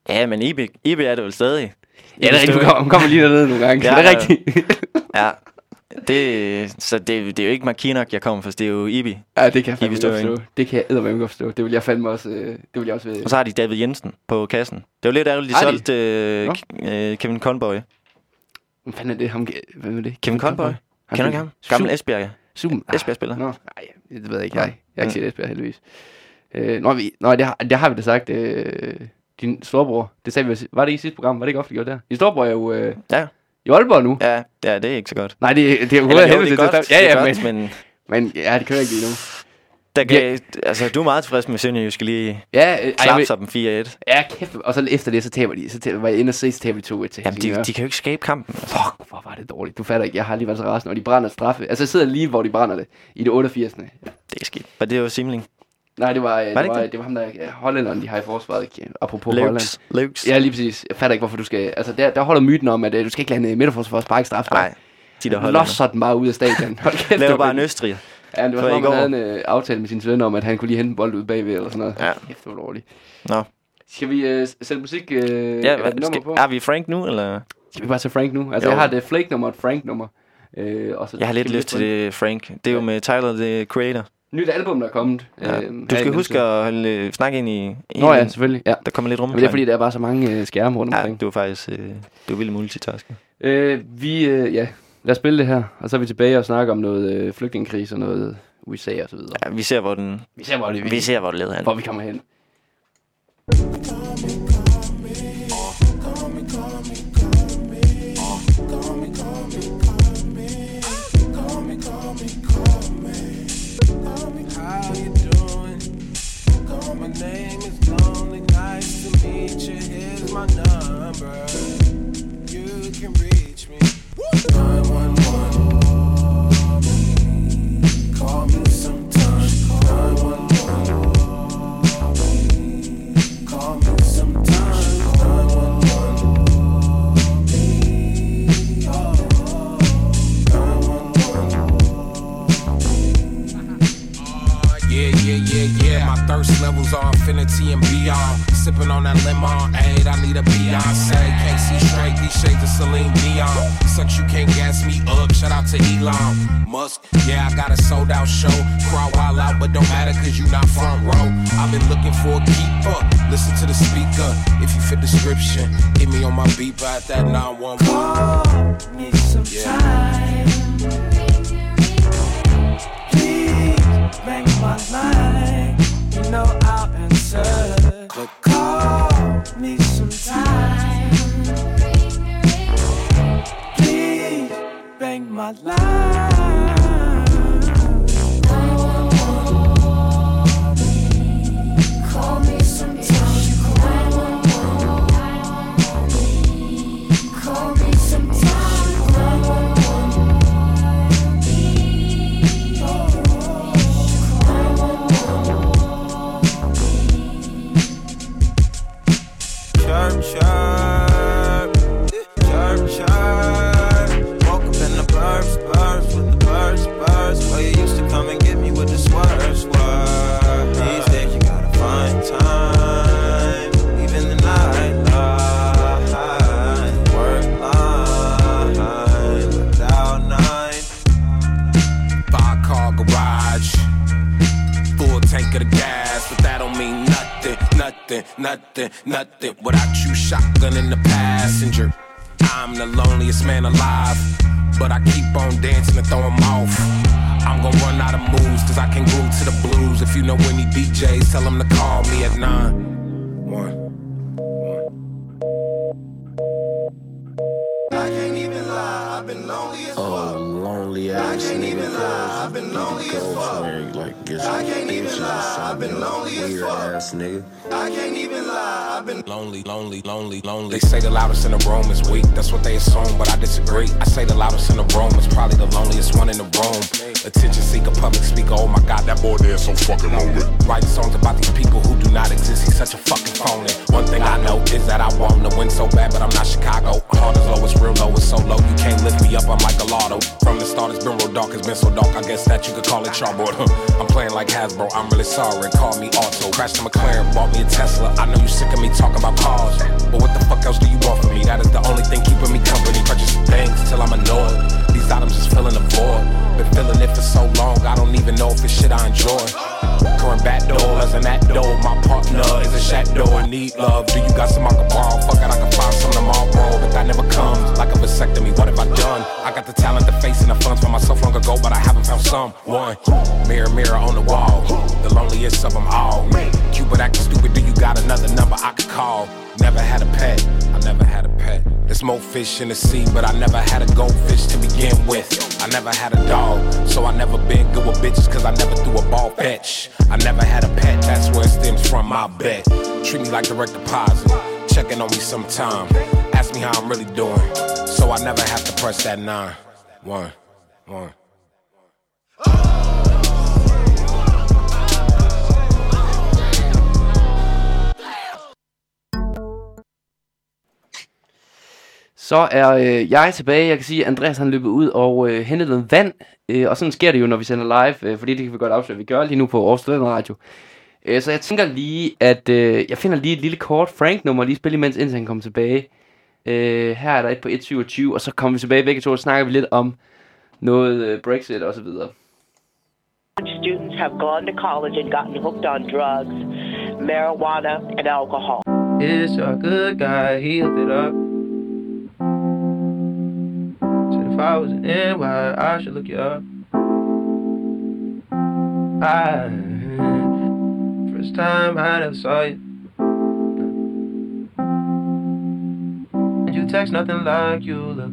Ja, men Ibe, Ibe er det vel stadig. Ja, det er rigtigt, du kommer, kommer lige dernede nogle gange, ja, Ja, det er ja. rigtigt. Ja, <laughs> det, så det, det er jo ikke McKinnock, jeg kommer fra, det er jo Ibi. Ja, det kan jeg fandme godt forstå. Det kan jeg eddermame godt forstå. Det vil jeg fandme også, øh, det vil jeg også ved. Og så har de David Jensen på kassen. Det var lidt ærgerligt, de solgte øh, øh, Kevin Conboy. Hvad fanden er det? Ham, hvem er det? Kevin Conboy? Kender du ikke ham? Gammel Esbjerg. Zoom. Esbjerg-spiller. Nå, nej, det ved jeg ikke. Jeg, jeg har ikke Mm. set Esbjerg, heldigvis. Øh, nå, vi, nå det, har, det har vi da sagt. Øh, din storebror, det sagde vi, var det i sidste program? Var det ikke offentliggjort der? Din storebror er jo øh, Ja. I Aalborg nu. Ja, ja, det er ikke så godt. Nej, det, det er jo Eller, jo, det er godt, Ja, ja, det er men, men men ja, det kører ikke lige nu. der kan, altså, du er meget tilfreds med Sønderjysk lige Ja, øh, ej, vil, sig dem 4-1. ja, kæft. Og så efter det, så taber de. Så taber, var jeg inde og se, så taber de 2-1 til Jamen, de, de kan jo ikke skabe kampen. Altså. Fuck, hvor var det dårligt. Du fatter ikke, jeg har lige været så rasende, og de brænder straffe. Altså, jeg sidder lige, hvor de brænder det, i det 88. Det er skidt. Var det jo Simling? Nej, det var, var, det det, var, det? det var ham, der ja, hollænderen, de har i forsvaret. Apropos Holland. Lukes. Lukes. Ja, lige præcis. Jeg fatter ikke, hvorfor du skal... Altså, der, der holder myten om, at øh, du skal ikke lade en midterforsvar sparke straf. Nej, de der holder. Losser den bare ud af stadion. <laughs> Laver bare en. Østrig. Ja, det var går. han havde en øh, aftale med sin søn om, at han kunne lige hente en bold ud bagved, eller sådan noget. Ja. Kæft, det var dårligt. Nå. Skal vi øh, sætte musik? Øh, Ja, hvad, nummer skal, på? er vi Frank nu, eller? Skal vi bare tage Frank nu? Altså, Jo. jeg har et øh, Flake-nummer og et Frank-nummer. Øh, og så Jeg har lidt lyst til det, Frank. Det er jo med Tyler, the Creator. Nyt album, der er kommet. Ja. Øh, Du skal huske at holde, øh, snakke ind i... Nå ja, ind. selvfølgelig. Ja. Der kommer lidt rum. Men det er fordi, der er bare så mange øh, skærme rundt Ja, omkring. du er faktisk... Øh, du er vildt multitasker. Øh, vi, øh, ja, lad os spille det her, og så er vi tilbage og snakke om noget øh, flygtningekrise og noget USA og så videre. Ja, vi ser, hvor den... Vi ser, hvor det Vi ser, hvor det leder hen. hvor vi kommer hen. My number. Thirst levels are infinity and beyond. Sipping on that lemon, aid, I need a Beyonce. Can't see straight, these shades of Celine Dion. Sucks, you can't gas me up. Shout out to Elon Musk. Yeah, I got a sold out show. Crowd wild out, but don't matter cause you not front row. I've been looking for a keeper. Listen to the speaker. If you fit description, hit me on my beat at that 911. Call me sometime. Please make my line. Know I'll answer. Click. Call me sometime. Please bang my line. Nothing, the room is probably the loneliest one in the room. Attention seeker, public speaker. Oh my god, that boy there is so fucking lonely. Writing songs about these people who do not exist. He's such a fucking phony. One thing I know is that I want him to win so bad, but I'm not Chicago. Heart is low, it's real low, it's so low. You can't lift me up, I'm like a lotto. From the start, it's been real dark, it's been so dark. I guess that you could call it chalkboard. I'm playing like Hasbro, I'm really sorry. Call me Auto. Crashed a Bought me a Tesla. I know you sick of me talking about cars. But what the fuck else do you want from me? That is the only thing keeping me company. Purchase things till I'm annoyed. These items just filling the void. Been feeling it for so long, I don't even know if it's shit I enjoy. Current back doors an that door, my partner is a shadow and need love. Do you got some I can? Fuck it, I can find some tomorrow, but that never comes. Like a vasectomy, what have I done? I got the talent, the face, and the funds for myself long ago, but I haven't found someone. Mirror, mirror on the wall, the loneliest of them all. Acting stupid, do you got another number I could call? Never had a pet, I never had a pet. There's more fish in the sea, but I never had a goldfish to begin with. I never had a dog, so I never been good with bitches, cause I never threw a ball fetch. I never had a pet, that's where it stems from, my bet. Treat me like direct deposit, checking on me sometime. Ask me how I'm really doing, so I never have to press that nine. One, one. Så er øh, jeg tilbage. Jeg kan sige, at Andreas han løbet ud og øh, hentet noget vand. Øh, og sådan sker det jo, når vi sender live. Øh, fordi det kan vi godt afsløre, at vi gør lige nu på Aarhus Radio. Øh, så jeg tænker lige, at øh, jeg finder lige et lille kort Frank-nummer lige spille imens, indtil han kommer tilbage. Øh, her er der et på 1.27, og så kommer vi tilbage begge to og snakker vi lidt om noget øh, Brexit og så videre. Students have gone to college and gotten hooked on drugs, marijuana, and alcohol. It's a good guy, he it up. If I was an NY, I should look you up. I, first time I ever saw you. And you text nothing like you look.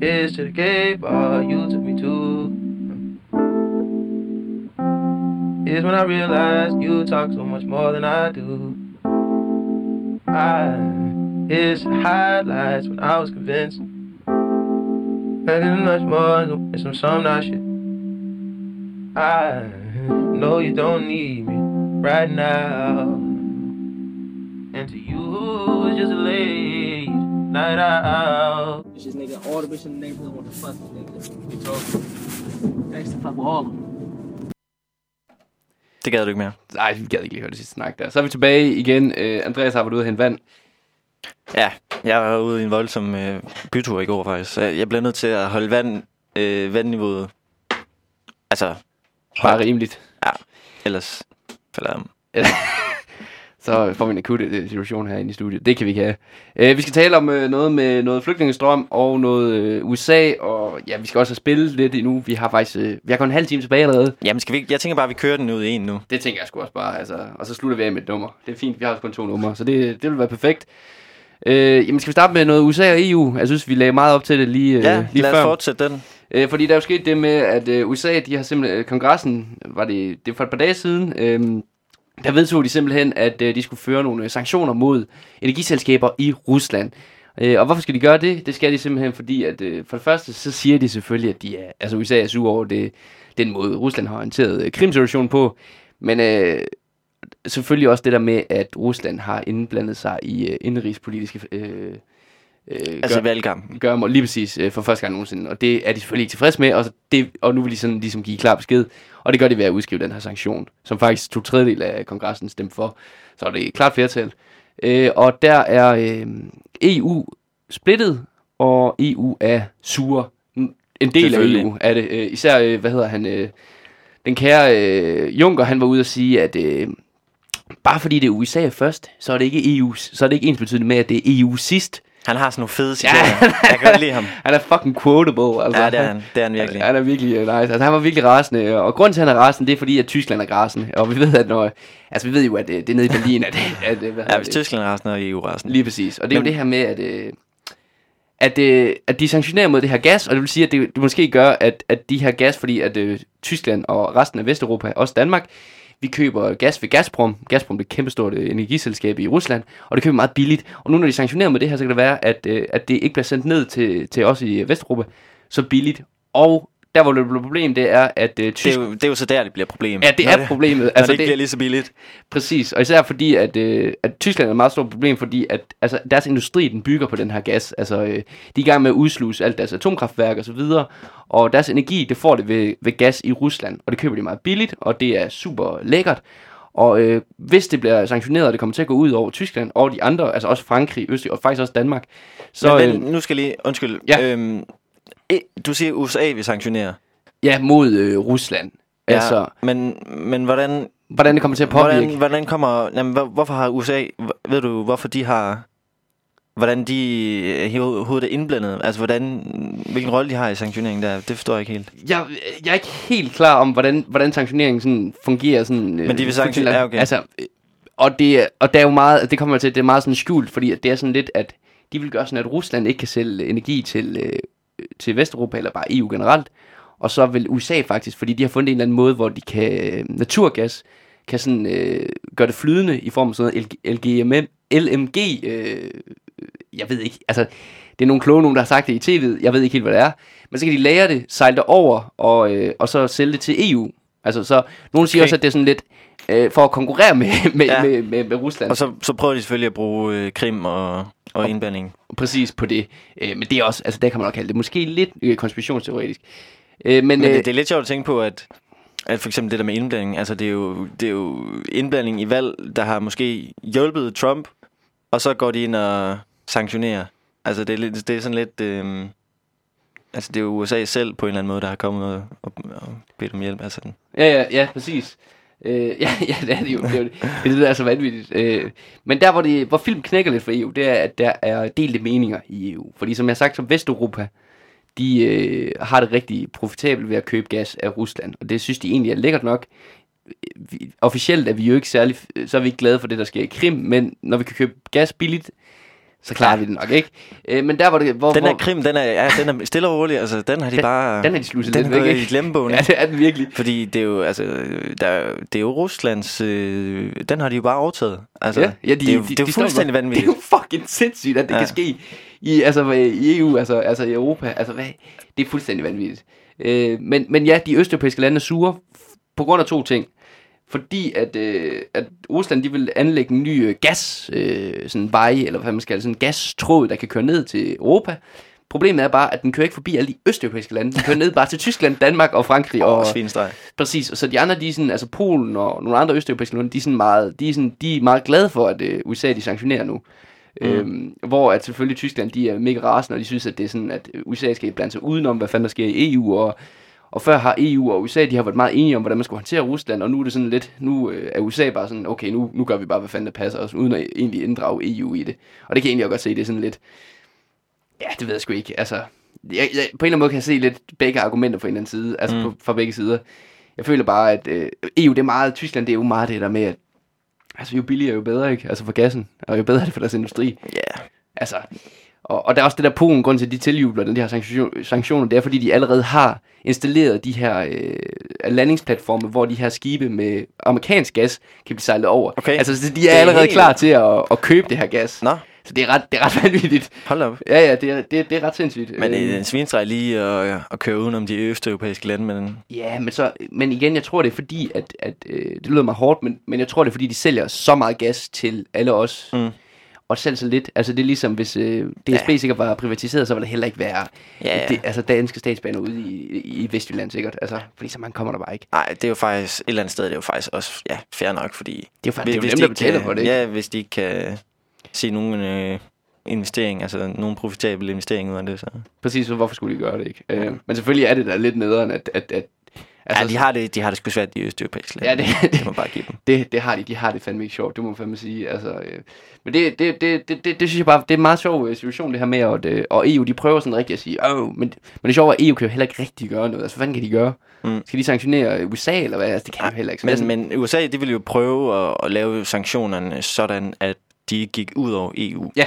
It's to the gay bar you took me to. Is when I realized you talk so much more than I do. I it's highlights when I was convinced. Begging much more than some some not shit. I know you don't need me right now. And to you it's just a late night out. It's just nigga, all the bitches in the neighborhood want to fuck this nigga. You talking? Thanks to fuck with all of them. Det gad du ikke mere. Nej, vi gad ikke lige høre det sidste snak der. Så er vi tilbage igen. Øh, Andreas har været ude og hente vand. Ja, jeg var ude i en voldsom øh, bytur i går faktisk. Jeg blev nødt til at holde vand, øh, vandniveauet. Altså, Bare rimeligt. ja, ellers falder jeg om. <laughs> Så får vi en akut øh, situation herinde i studiet. Det kan vi ikke have. Øh, vi skal tale om øh, noget med noget flygtningestrøm og noget øh, USA. Og ja, vi skal også have spillet lidt endnu. Vi har faktisk øh, vi har kun en halv time tilbage allerede. Jamen, skal vi, jeg tænker bare, at vi kører den ud i en nu. Det tænker jeg sgu også bare. Altså, og så slutter vi af med et nummer. Det er fint, vi har også kun to numre. Så det, det vil være perfekt. Øh, jamen, skal vi starte med noget USA og EU? Jeg synes, vi lagde meget op til det lige, øh, Ja, lige lad før. os fortsætte den. Øh, fordi der er jo sket det med, at øh, USA, de har simpelthen, øh, kongressen, var det, det var for et par dage siden, øh, der vedtog de simpelthen, at øh, de skulle føre nogle øh, sanktioner mod energiselskaber i Rusland. Øh, og hvorfor skal de gøre det? Det skal de simpelthen, fordi at øh, for det første, så siger de selvfølgelig, at de er, altså USA er sur over det, den måde, Rusland har håndteret øh, krimsituationen på. Men øh, selvfølgelig også det der med, at Rusland har indblandet sig i øh, indrigspolitiske øh, øh, Altså valgkampen. gør mig lige præcis øh, for første gang nogensinde. Og det er de selvfølgelig ikke tilfredse med, og, så det, og nu vil de sådan ligesom give klar besked. Og det gør de ved at udskrive den her sanktion, som faktisk to tredjedel af kongressen stemte for. Så er det et klart flertal. Øh, og der er øh, EU splittet, og EU er sure. En del af. EU er det. Øh, især, øh, hvad hedder han, øh, den kære øh, Juncker, han var ude og sige, at øh, bare fordi det er USA først, så er det ikke EU, så er det ikke ens betydende med, at det er EU sidst. Han har sådan nogle fede citater. <laughs> jeg kan godt lide ham. Han er fucking quotable. Altså. Ja, det er han. Det er han virkelig. Han er virkelig øh, nice. Altså, han var virkelig rasende. Og grunden til, at han er rasende, det er fordi, at Tyskland er rasende. Og vi ved, at når... Altså, vi ved jo, at det, det er nede i Berlin, at... at, at hvad Ja, hvis det? Tyskland er resten af EU resten. Lige præcis. Og det er Men- jo det her med, at, øh, at, øh, at de sanktionerer mod det her gas, og det vil sige, at det, det måske gør, at, at de her gas, fordi at øh, Tyskland og resten af Vesteuropa, også Danmark, vi køber gas ved Gazprom. Gazprom det er et kæmpestort øh, energiselskab i Rusland, og det køber meget billigt. Og nu når de sanktionerer med det her, så kan det være, at, øh, at det ikke bliver sendt ned til, til os i Vesteuropa så billigt. Og der hvor det bliver problem, det er, at øh, Det er, Tysk... jo, det er jo så der, det bliver et problem. Ja, det Når er problemet. Når Altså, det ikke det- bliver lige så billigt. Præcis, og især fordi, at, øh, at Tyskland er et meget stort problem, fordi at altså, deres industri, den bygger på den her gas. Altså, øh, de er i gang med at udsluse alt deres atomkraftværk og så videre, og deres energi, det får det ved, ved gas i Rusland, og det køber de meget billigt, og det er super lækkert. Og øh, hvis det bliver sanktioneret, og det kommer til at gå ud over Tyskland og de andre, altså også Frankrig, Østrig og faktisk også Danmark, så Så, Men, øh, men, nu skal jeg lige, undskyld. Ja. Øhm, du siger, USA vil sanktionere. ja, mod øh, Rusland. Ja, Altså, men, men hvordan, hvordan det kommer til at påvirke. hvordan, hvordan kommer... Jamen, hvor, hvorfor har USA... Ved du, hvorfor de har... Hvordan de øh, hovedet er indblandet? Altså, hvordan, hvilken rolle de har i sanktioneringen der, det forstår jeg ikke helt. jeg, jeg er ikke helt klar om, hvordan, hvordan sanktioneringen sådan fungerer. Sådan, Men de vil sanktionere- ja, okay. Altså, øh, og, det, og der er jo meget, det kommer til, det er meget sådan skjult, fordi det er sådan lidt, at de vil gøre sådan, at Rusland ikke kan sælge energi til, øh, til Vesteuropa, eller bare EU generelt. Og så vil USA faktisk, fordi de har fundet en eller anden måde, hvor de kan, øh, naturgas, kan sådan øh, gøre det flydende i form af sådan noget LG, LGMM, LMG, øh, jeg ved ikke, altså, det er nogle kloge nogen, der har sagt det i tv'et, jeg ved ikke helt, hvad det er. Men så kan de lære det, sejle det over, og, øh, og så sælge det til EU. Altså, så, nogen siger Okay. også, at det er sådan lidt, øh, for at konkurrere med, <laughs> med. Ja. med, med, med Rusland. Og så, så prøver de selvfølgelig at bruge øh, Krim og, og indblanding. Præcis på det. Øh, men det er også, altså der kan man nok kalde det måske lidt øh, konspirationsteoretisk. Øh, men Men øh, det, det er lidt sjovt at tænke på, at, at for eksempel det der med indblanding, altså det er, jo, det er jo indblanding i valg, der har måske hjulpet Trump, og så går de ind og sanktionerer. Altså det er, lidt, det er sådan lidt... Øh, altså det er jo USA selv på en eller anden måde, der har kommet og, og, og bedt om hjælp. Altså, Ja, ja, ja, præcis. Øh, <laughs> ja, ja, det er det jo. Det er, jo det, det, er det, er vanvittigt. Øh, men der, hvor, det, hvor film knækker lidt for EU, det er, at der er delte meninger i EU. Fordi som jeg har sagt, så Vesteuropa, de øh, har det rigtig profitabelt ved at købe gas af Rusland. Og det synes de egentlig er lækkert nok. Vi, officielt er vi jo ikke særlig, så er vi ikke glade for det, der sker i Krim, men når vi kan købe gas billigt, så klarer vi det nok, ikke? Øh, men der, hvor det... Hvor, den hvor, her Krim, den er, ja, den er stille og rolig. Altså, den har de Den- bare... den har de sluset den lidt er væk, ikke? i glemmebogen. Ja, det er den virkelig. Fordi det er jo, altså, der, det er jo Ruslands, øh, den har de jo bare overtaget. Altså, ja, ja, de, det er jo, de, det er de fuldstændig bare- vanvittigt. Det er jo fucking sindssygt, at det ja. Kan ske i, altså, i EU, altså, altså i Europa. Altså, hvad? Det er fuldstændig vanvittigt. Øh, men, men ja, de østeuropæiske lande er sure på grund af to ting. Fordi at, øh, at Rusland de vil anlægge en ny øh, gas øh, sådan vej, eller hvad man skal sådan en gastråd, der kan køre ned til Europa. Problemet er bare, at den kører ikke forbi alle de østeuropæiske lande. Den kører ned bare til Tyskland, Danmark og Frankrig. Åh, og, svinestreg. Præcis, og så de andre, de er sådan, altså Polen og nogle andre østeuropæiske lande, de er sådan meget, de er sådan, de er meget glade for, at øh, USA de sanktionerer nu. Mm. Øhm, hvor at selvfølgelig Tyskland, de er mega rasende, og de synes, at det er sådan, at USA skal blande sig udenom, hvad fanden der sker i EU, og, og før har EU og USA, de har været meget enige om, hvordan man skulle håndtere Rusland, og nu er det sådan lidt, nu øh, er USA bare sådan, okay, nu, nu gør vi bare, hvad fanden der passer os, uden at egentlig inddrage EU i det. Og det kan jeg egentlig også godt se, det er sådan lidt, ja, det ved jeg sgu ikke, altså, jeg, jeg, på en eller anden måde kan jeg se lidt begge argumenter på en eller anden side, altså mm. på, fra begge sider. Jeg føler bare, at øh, EU, det er meget, Tyskland, det er jo meget det der med, at altså, jo billigere, jo bedre, ikke? Altså for gassen, og jo bedre er det for deres industri. Ja. Yeah. Altså, og, og der er også det der Polen, grund til, at de tiljubler den her sanktion, sanktioner, det er, fordi de allerede har installeret de her øh, landingsplatforme, hvor de her skibe med amerikansk gas kan blive sejlet over. Okay. Altså, så de er, Det er allerede helt- klar til at, at købe det her gas. Nå, Så det er ret, det er ret vanvittigt. hold op. Ja, ja, det er, det, det er ret sindssygt. Men Øh, øh, en svinestreg lige at, at køre udenom de østeuropæiske lande, men Ja, men, så, men igen, jeg tror det er fordi, at, at øh, det lyder mig hårdt, men, men jeg tror det er fordi, de sælger så meget gas til alle os, Mm. Og selv så lidt. Altså det er ligesom, hvis øh, DSB ja. sikkert var privatiseret, så vil der heller ikke være Ja, ja. Det, altså danske statsbaner ude i, i Vestjylland sikkert. Altså, fordi så mange kommer der bare ikke. nej, det er jo faktisk, et eller andet sted, det er jo faktisk også, ja, fair nok, fordi... Det er jo faktisk det er hvis jo de dem, der betaler kan- for det, ikke? Ja, hvis de ikke kan se nogen øh, investering, altså nogen profitabel investering ud af det, så... Præcis, så hvorfor skulle de gøre det ikke? Øh, men selvfølgelig er det da lidt nederen, at, at, at, Altså, ja, de har det, de har det sgu svært i Østeuropæisk land. Ja, det- det må man bare give dem. <laughs> Det, det har de. De har det fandme ikke sjovt. Det må man fandme sige. Altså, øh, men det, det, det, det, det, det, synes jeg bare, det er en meget sjov øh, situation, det her med, at, øh, og EU, de prøver sådan rigtig at sige, Åh, men, men det sjove er, at EU kan jo heller ikke rigtig gøre noget. Altså, hvad fanden kan de gøre? Mm. Skal de sanktionere USA, eller hvad? Altså, det kan de jo heller ikke. Det Men, men USA, de ville jo prøve at, at lave sanktionerne sådan, at de gik ud over EU. Ja,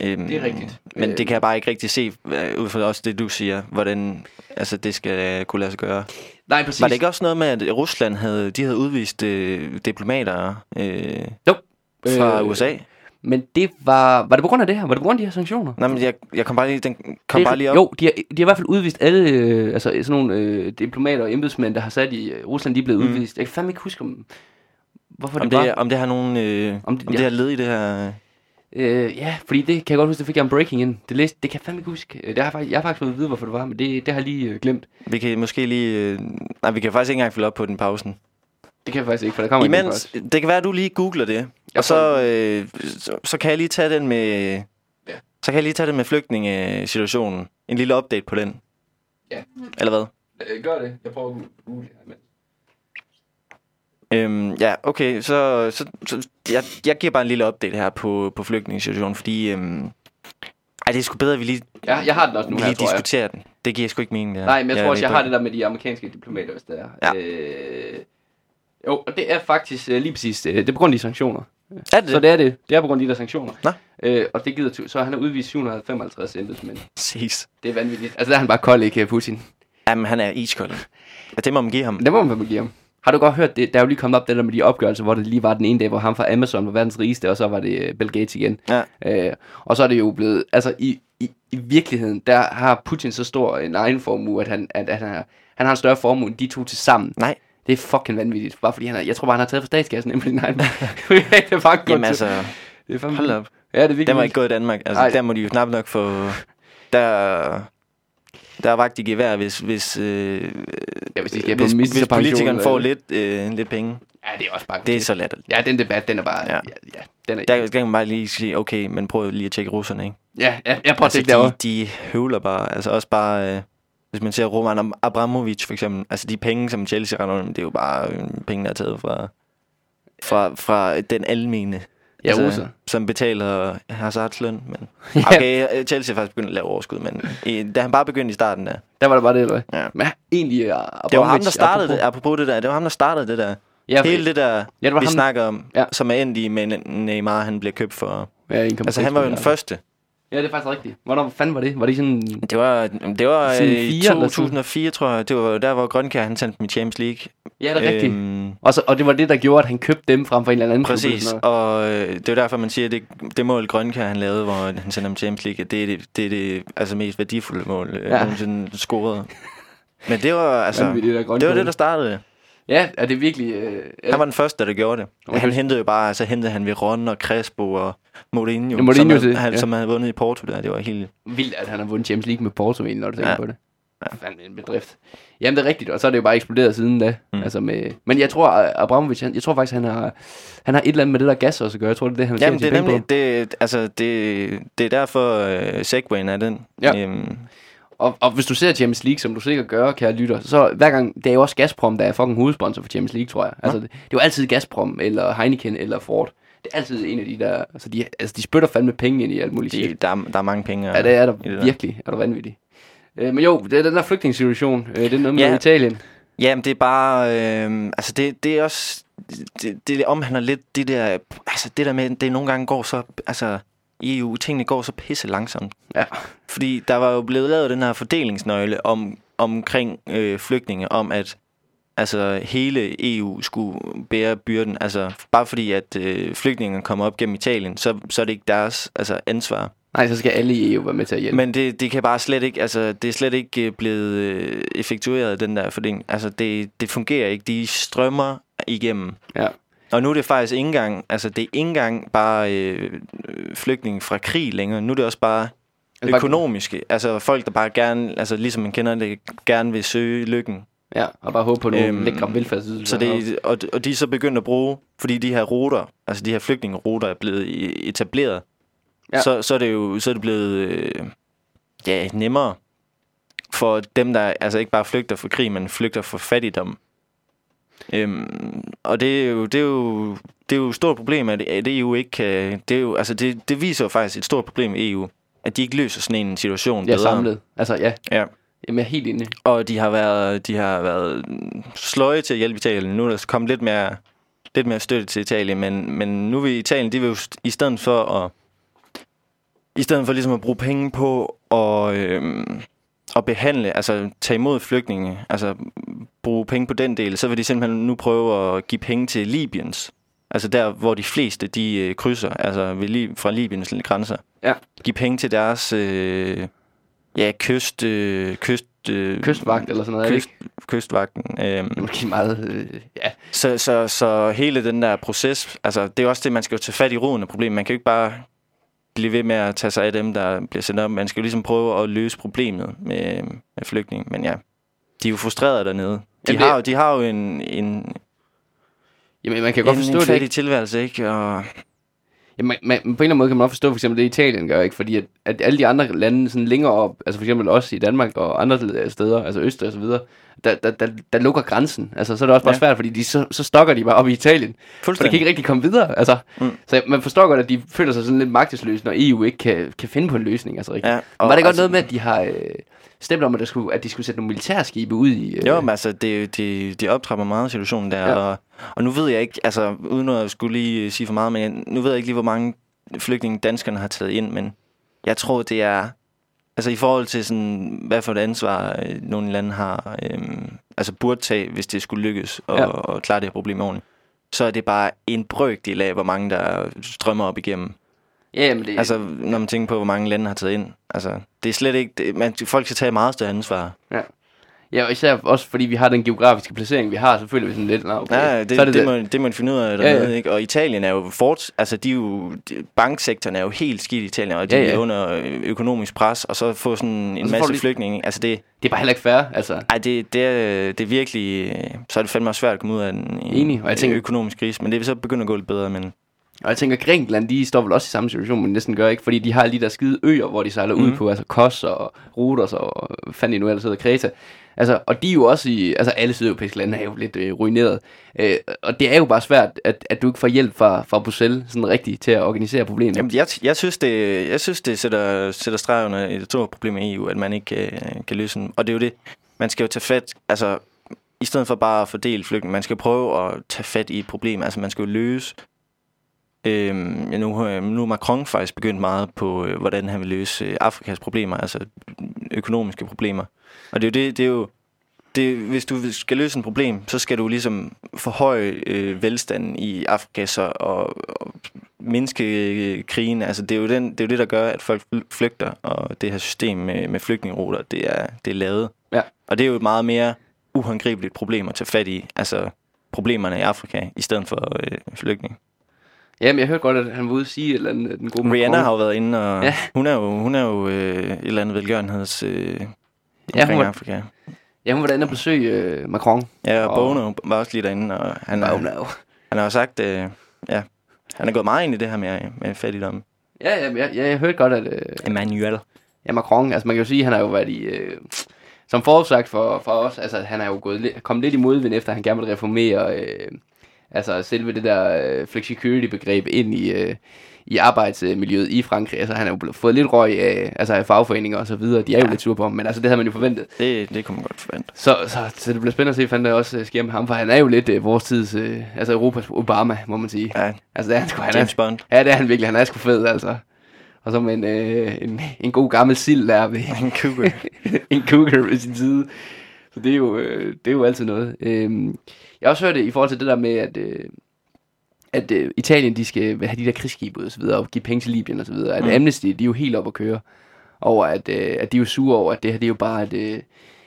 Øhm, det er rigtigt. Men Øh. det kan jeg bare ikke rigtig se, øh, ud fra også det, du siger, hvordan altså, det skal øh, kunne lade sig gøre. Nej, præcis. Var det ikke også noget med, at Rusland havde, de havde udvist øh, diplomater øh, Jo. fra Øh, USA? Men det var... Var det på grund af det her? Var det på grund af de her sanktioner? Nej, men jeg, jeg kom bare lige, den kom Det bare lige op. Jo, de har, de har i hvert fald udvist alle øh, altså, sådan nogle øh, diplomater og embedsmænd, der har sat i øh, Rusland, de er blevet Mm. udvist. Jeg kan fandme ikke huske, om, hvorfor om, det, det, var. om det har nogen, øh, om, det- om det ja. har led i det her... Øh, ja, fordi det kan jeg godt huske, det fik jeg en breaking ind. Det, læste, det kan jeg fandme ikke huske. Øh, Det har jeg, faktisk, jeg har faktisk fået at vide, hvorfor det var, men det, det har jeg lige øh, glemt. Vi kan måske lige... Øh, nej, vi kan faktisk ikke engang følge op på den pausen. Det kan jeg faktisk ikke, for der kommer ikke en Imens, pause. det kan være, at du lige googler det. og så, øh, så, så kan jeg lige tage den med... Ja. Så kan jeg lige tage den med flygtningesituationen. En lille update på den. Ja. Eller hvad? Øh, gør det. Jeg prøver at google. Øhm, ja, okay, så, så, så jeg, jeg giver bare en lille update her på, på flygtningesituationen, fordi... Øhm, ej, det er sgu bedre, at vi lige, Ja, jeg har den også nu vi her, lige jeg. diskuterer den. Det giver sgu ikke mening, det her. Nej, men jeg tror også, jeg har det der med de amerikanske diplomater, hvis det er. Ja. Øh, jo, og det er faktisk øh, lige præcis, øh, det er på grund af de sanktioner. Er det Så det er det. Det er på grund af de der sanktioner. Nå. Øh, og det gider, så han har udvist 755 embedsmænd. Præcis. Det er vanvittigt. Altså, der er han bare kold, ikke, Putin? Jamen, han er iskold. Ja, det må man give ham. Det må man give ham. Har du godt hørt det? Der er jo lige kommet op det der med de opgørelser, hvor det lige var den ene dag, hvor ham fra Amazon var verdens rigeste, og så var det øh, Bill Gates igen. Ja. Øh, og så er det jo blevet, altså i, i, i virkeligheden, der har Putin så stor en egen formue, at han, at, at han, har, han har en større formue end de to til sammen. Nej. Det er fucking vanvittigt. Bare fordi han er, jeg tror bare, han har taget fra statskassen nemlig nej. <laughs> det er bare Jamen altså, det er fandme, hold op. Ja, det er virkelig Den var ikke gået i Danmark. Altså, Nej. der må de jo knap nok få... Der, der er vagt i gevær, hvis, hvis, øh, Ja, hvis de skal hvis, hvis politikerne får lidt, øh, lidt penge. Ja, det er også bare... Det er så latterligt. Ja, den debat, den er bare... Ja, Ja. ja, den er... Der kan man bare lige sige, okay, men prøv lige at tjekke russerne, ikke? ja, ja, jeg prøver at tænke altså, de, de høvler bare, altså også bare, øh, hvis man ser Roman Ab- Abramovic for eksempel, altså de penge, som Chelsea render det er jo bare øh, penge, der er taget fra, fra, fra den almene, Ja, russer. som betaler Hazards løn. Men, <laughs> Ja. okay, øh, Chelsea er faktisk begyndt at lave overskud, men i, da han bare begyndte i starten der, Der var det bare det, eller hvad? Ja. Men egentlig... Uh, det var ham, der startede det, apropos det der, det var ham, der startede det der. Ja, Hele det der, Ja, det vi ham- snakker om, Ja. som er endt i, med Neymar, han blev købt for... Ja, 1,6 Altså, han var jo den første. Ja, det er faktisk rigtigt. Hvornår fanden var det? Var det sådan... Det var, det var Siden i fire eller sådan? 2004, tror jeg. Det var der, hvor Grønkær han sendte dem i Champions League. Ja, det er rigtigt. Øhm, Og, så, og det var det, der gjorde, at han købte dem frem for en eller anden klub præcis. noget. Og øh, det er derfor, man siger, at det, det mål, Grønkær han lavede, hvor han sendte dem Champions League, det er det, det, er det altså, mest værdifulde mål, øh, Ja. nogensinde scoret. Men det var, altså, det var det, der startede. Ja, er det virkelig... Øh. Han var den første, der gjorde det. Okay. Han hentede jo bare, altså hentede han Veron og Crespo og Mourinho, Ja, Mourinho som, havde, han, ja. som havde vundet i Porto der. Det var helt... vildt, at han har vundet Champions League med Porto, egentlig, når du tænker Ja. på det. Ja. Fanden en bedrift. Jamen, det er rigtigt, og så er det jo bare eksploderet siden da. Mm. Altså med, men jeg tror, at Abramovic, han, jeg tror faktisk, han har, han har et eller andet med det der gas også at gøre. Jeg tror, det er det, han Jamen, det er nemlig, på. det, altså, det, det er derfor uh, Segwayen er den. Ja. Øhm, Og, og hvis du ser Champions League, som du sikkert gør, kære lytter, så hver gang, det er jo også Gazprom, der er fucking hovedsponsor for Champions League, tror jeg. Altså, det, det er jo altid Gazprom, eller Heineken, eller Ford. Det er altid en af de der, altså de, altså de spytter fandme penge ind i alt muligt. de, der, er, der er mange penge. Ja, det er der det der. virkelig. Er du vanvittig. Øh, men jo, det er den der flygtningssituation. Øh, det er noget med Ja. Italien. Jamen, det er bare... Øh, altså, det, det er også... Det, det omhandler lidt det der... Altså, det der med, det nogle gange går så... Altså, i EU, tingene går så pisse langsomt. Ja. Fordi der var jo blevet lavet den her fordelingsnøgle om, omkring øh, flygtninge, om at altså, hele EU skulle bære byrden. Altså, bare fordi, at øh, flygtningene kommer op gennem Italien, så, så er det ikke deres altså, ansvar. Nej, så skal alle i EU være med til at hjælpe. Men det, det kan bare slet ikke, altså det er slet ikke øh, blevet øh, effektueret, den der fordeling. Altså det, det fungerer ikke. De strømmer igennem. Ja. Og nu er det faktisk ikke engang, altså det er ikke engang bare øh, flygtninge fra krig længere. Nu er det også bare Altså bare- økonomiske. Altså folk, der bare gerne, altså ligesom man kender det, gerne vil søge lykken. Ja, og bare håbe på nogle øhm, lækre velfærdsydelser. Så det, og, og de er så begyndt at bruge, fordi de her ruter, altså de her flygtningeruter er blevet i- etableret, ja. så, så er det jo så er det blevet øh, ja, nemmere for dem, der altså ikke bare flygter fra krig, men flygter fra fattigdom. Øhm, og det er jo, det er jo, det er jo et stort problem, at, at EU ikke kan... Det, er jo, altså det, det viser jo faktisk et stort problem i EU, at de ikke løser sådan en situation Ja, bedre. samlet. Altså, ja. Ja. Jamen, jeg er helt enig. Og de har været, de har været sløje til at hjælpe Italien. Nu er der kommet lidt mere, lidt mere støtte til Italien, men, men nu vil Italien, de vil jo i stedet for at i stedet for ligesom at bruge penge på at, øhm, at behandle, altså tage imod flygtninge, altså bruge penge på den del, så vil de simpelthen nu prøve at give penge til Libyens. Altså der, hvor de fleste, de øh, krydser, altså ved, fra Libyens grænser. Ja. Give penge til deres øh, ja, kyst, øh, kyst, øh, Kystvagt eller sådan noget, kyst, kystvagten. Øhm, Det er meget... Øh, ja. så, så, så hele den der proces, altså det er også det, man skal jo tage fat i roden af problemet. Man kan jo ikke bare blive ved med at tage sig af dem, der bliver sendt op. Man skal jo ligesom prøve at løse problemet med, med flygtninge. Men ja, de er jo frustrerede dernede. De, Jamen, det- har, jo, de har jo en, en, Jamen, man kan godt en, forstå en det, fattig ikke? tilværelse, ikke? Og, Ja, man, man, på en eller anden måde kan man også forstå for eksempel det Italien gør, ikke? Fordi at, at alle de andre lande sådan længere op, altså for eksempel også i Danmark og andre steder, altså Østrig og så videre, der, der, der, der lukker grænsen. Altså så er det også bare Ja. svært, fordi de, så, så stokker de bare op i Italien. For de kan ikke rigtig komme videre. Altså, Mm. Så man forstår godt, at de føler sig sådan lidt magtesløse, når EU ikke kan, kan finde på en løsning. Altså, rigtigt. Ja, Men og var det godt altså- noget med, at de har øh, stemt om, at, der skulle, at de skulle sætte nogle militærskibe ud i... Øh, Jo, men altså, det, de, de optrapper meget situationen der, Ja. ja. og, og nu ved jeg ikke, altså, uden at skulle lige sige for meget, men jeg, nu ved jeg ikke lige, hvor mange flygtninge danskerne har taget ind, men jeg tror, det er, altså i forhold til sådan, hvad for et ansvar øh, nogle lande har, øhm, altså burde tage, hvis det skulle lykkes at, Ja. at klare det her problem ordentligt, så er det bare en brøkdel af, hvor mange der strømmer op igennem. ja, men det, Altså, når man tænker på, hvor mange lande har taget ind. Altså, det er slet ikke... Det, man, folk skal tage meget større ansvar. ja, og især også fordi vi har den geografiske placering, vi har, så føler vi sådan lidt, "Nå, okay, Ja, det, så er det, det, det, må, det man finde ud af Ja, dernede, ja. ikke? Og Italien er jo fort... Altså, de er jo... De, banksektoren er jo helt skidt i Italien, og de Ja, ja, ja. ja. er under øh, økonomisk pres, og så få sådan en så masse de- flygtninge. Altså, det, det er bare heller ikke fair, altså. ej, det, det, er, det er virkelig... øh, Så er det fandme også svært at komme ud af en, en Enig, og jeg tænker- økonomisk krise, men det vil så begynde at gå lidt bedre, men... Og jeg tænker, Grækenland, de står vel også i samme situation, men næsten gør ikke, fordi de har lige der skide øer, hvor de sejler mm. ud Mhm. på, altså Kos og Rhodos og fanden I nu ellers hedder, Kreta. Altså, og de er jo også i, altså alle sydeuropæiske lande er jo lidt øh, ruineret. Øh, og det er jo bare svært, at, at du ikke får hjælp fra, fra Bruxelles sådan rigtigt til at organisere problemet. Jamen, jeg, jeg synes, det, jeg synes, det sætter, sætter streg under et stort problem i EU, at man ikke øh, kan løse den. Og det er jo det, man skal jo tage fat, altså i stedet for bare at fordele flygtninge, man skal prøve at tage fat i et problem, altså man skal jo løse Øhm, ja, nu, øh, nu er Macron faktisk begyndt meget på, øh, hvordan han vil løse øh, Afrikas problemer, altså økonomiske problemer. Og det er jo det, det er jo, det, hvis du skal løse et problem, så skal du ligesom forhøje øh, velstanden i Afrika så, og, og mindske øh, krigen. Altså, det, er jo den, det er jo det, der gør, at folk fly- flygter, og det her system med, med flygtningeruter, det er, det er lavet. Ja. Og det er jo et meget mere uhåndgribeligt problem at tage fat i, altså problemerne i Afrika, i stedet for øh, flygtninge. Jamen, jeg hørte godt, at han var ude at sige et eller andet, den gode Rihanna Macron. har jo været inde, og Ja. hun er jo, hun er jo øh, et eller andet velgørenheds øh, Ja, hun var- Afrika. Ja, hun var derinde og besøge øh, Macron. Ja, og Og- Bono var også lige derinde, og han, Oh, er, no. han har jo sagt, øh, ja, han er gået meget ind i det her med, med fattigdom. Ja, ja, ja, jeg hørte godt, at... Øh, Emmanuel. Ja, Macron, altså man kan jo sige, at han har jo været i, øh, som forudsagt for, for os, altså han er jo gået kommet lidt i modvind, efter han gerne vil reformere, øh, altså selve det der øh, flexicurity-begreb ind i, øh, i arbejdsmiljøet i Frankrig. Altså han har jo blevet- fået lidt røg af, altså af fagforeninger og så videre. De er jo Ja. lidt sure på ham, men altså det havde man jo forventet. Det, det kunne man godt forvente. Så, så, så det bliver spændende at se, hvad der også øh, sker med ham, for han er jo lidt øh, vores tids, øh, altså Europas Obama, må man sige. Ja, Altså det er han sgu, han er, James Bond. ja, det er han virkelig, han er sgu fed, altså. Og så med en, øh, en, en god gammel sild der ved, <laughs> En cougar. <laughs> en cougar ved sin side. Så det er jo, øh, det er jo altid noget. Øhm, jeg har også hørt det i forhold til det der med, at, øh, at øh, Italien de skal have de der krigsskibe og så videre, og give penge til Libyen og så videre. At Mm. Amnesty, de er jo helt op at køre over, at, øh, at de er jo sure over, at det her det er jo bare et, øh,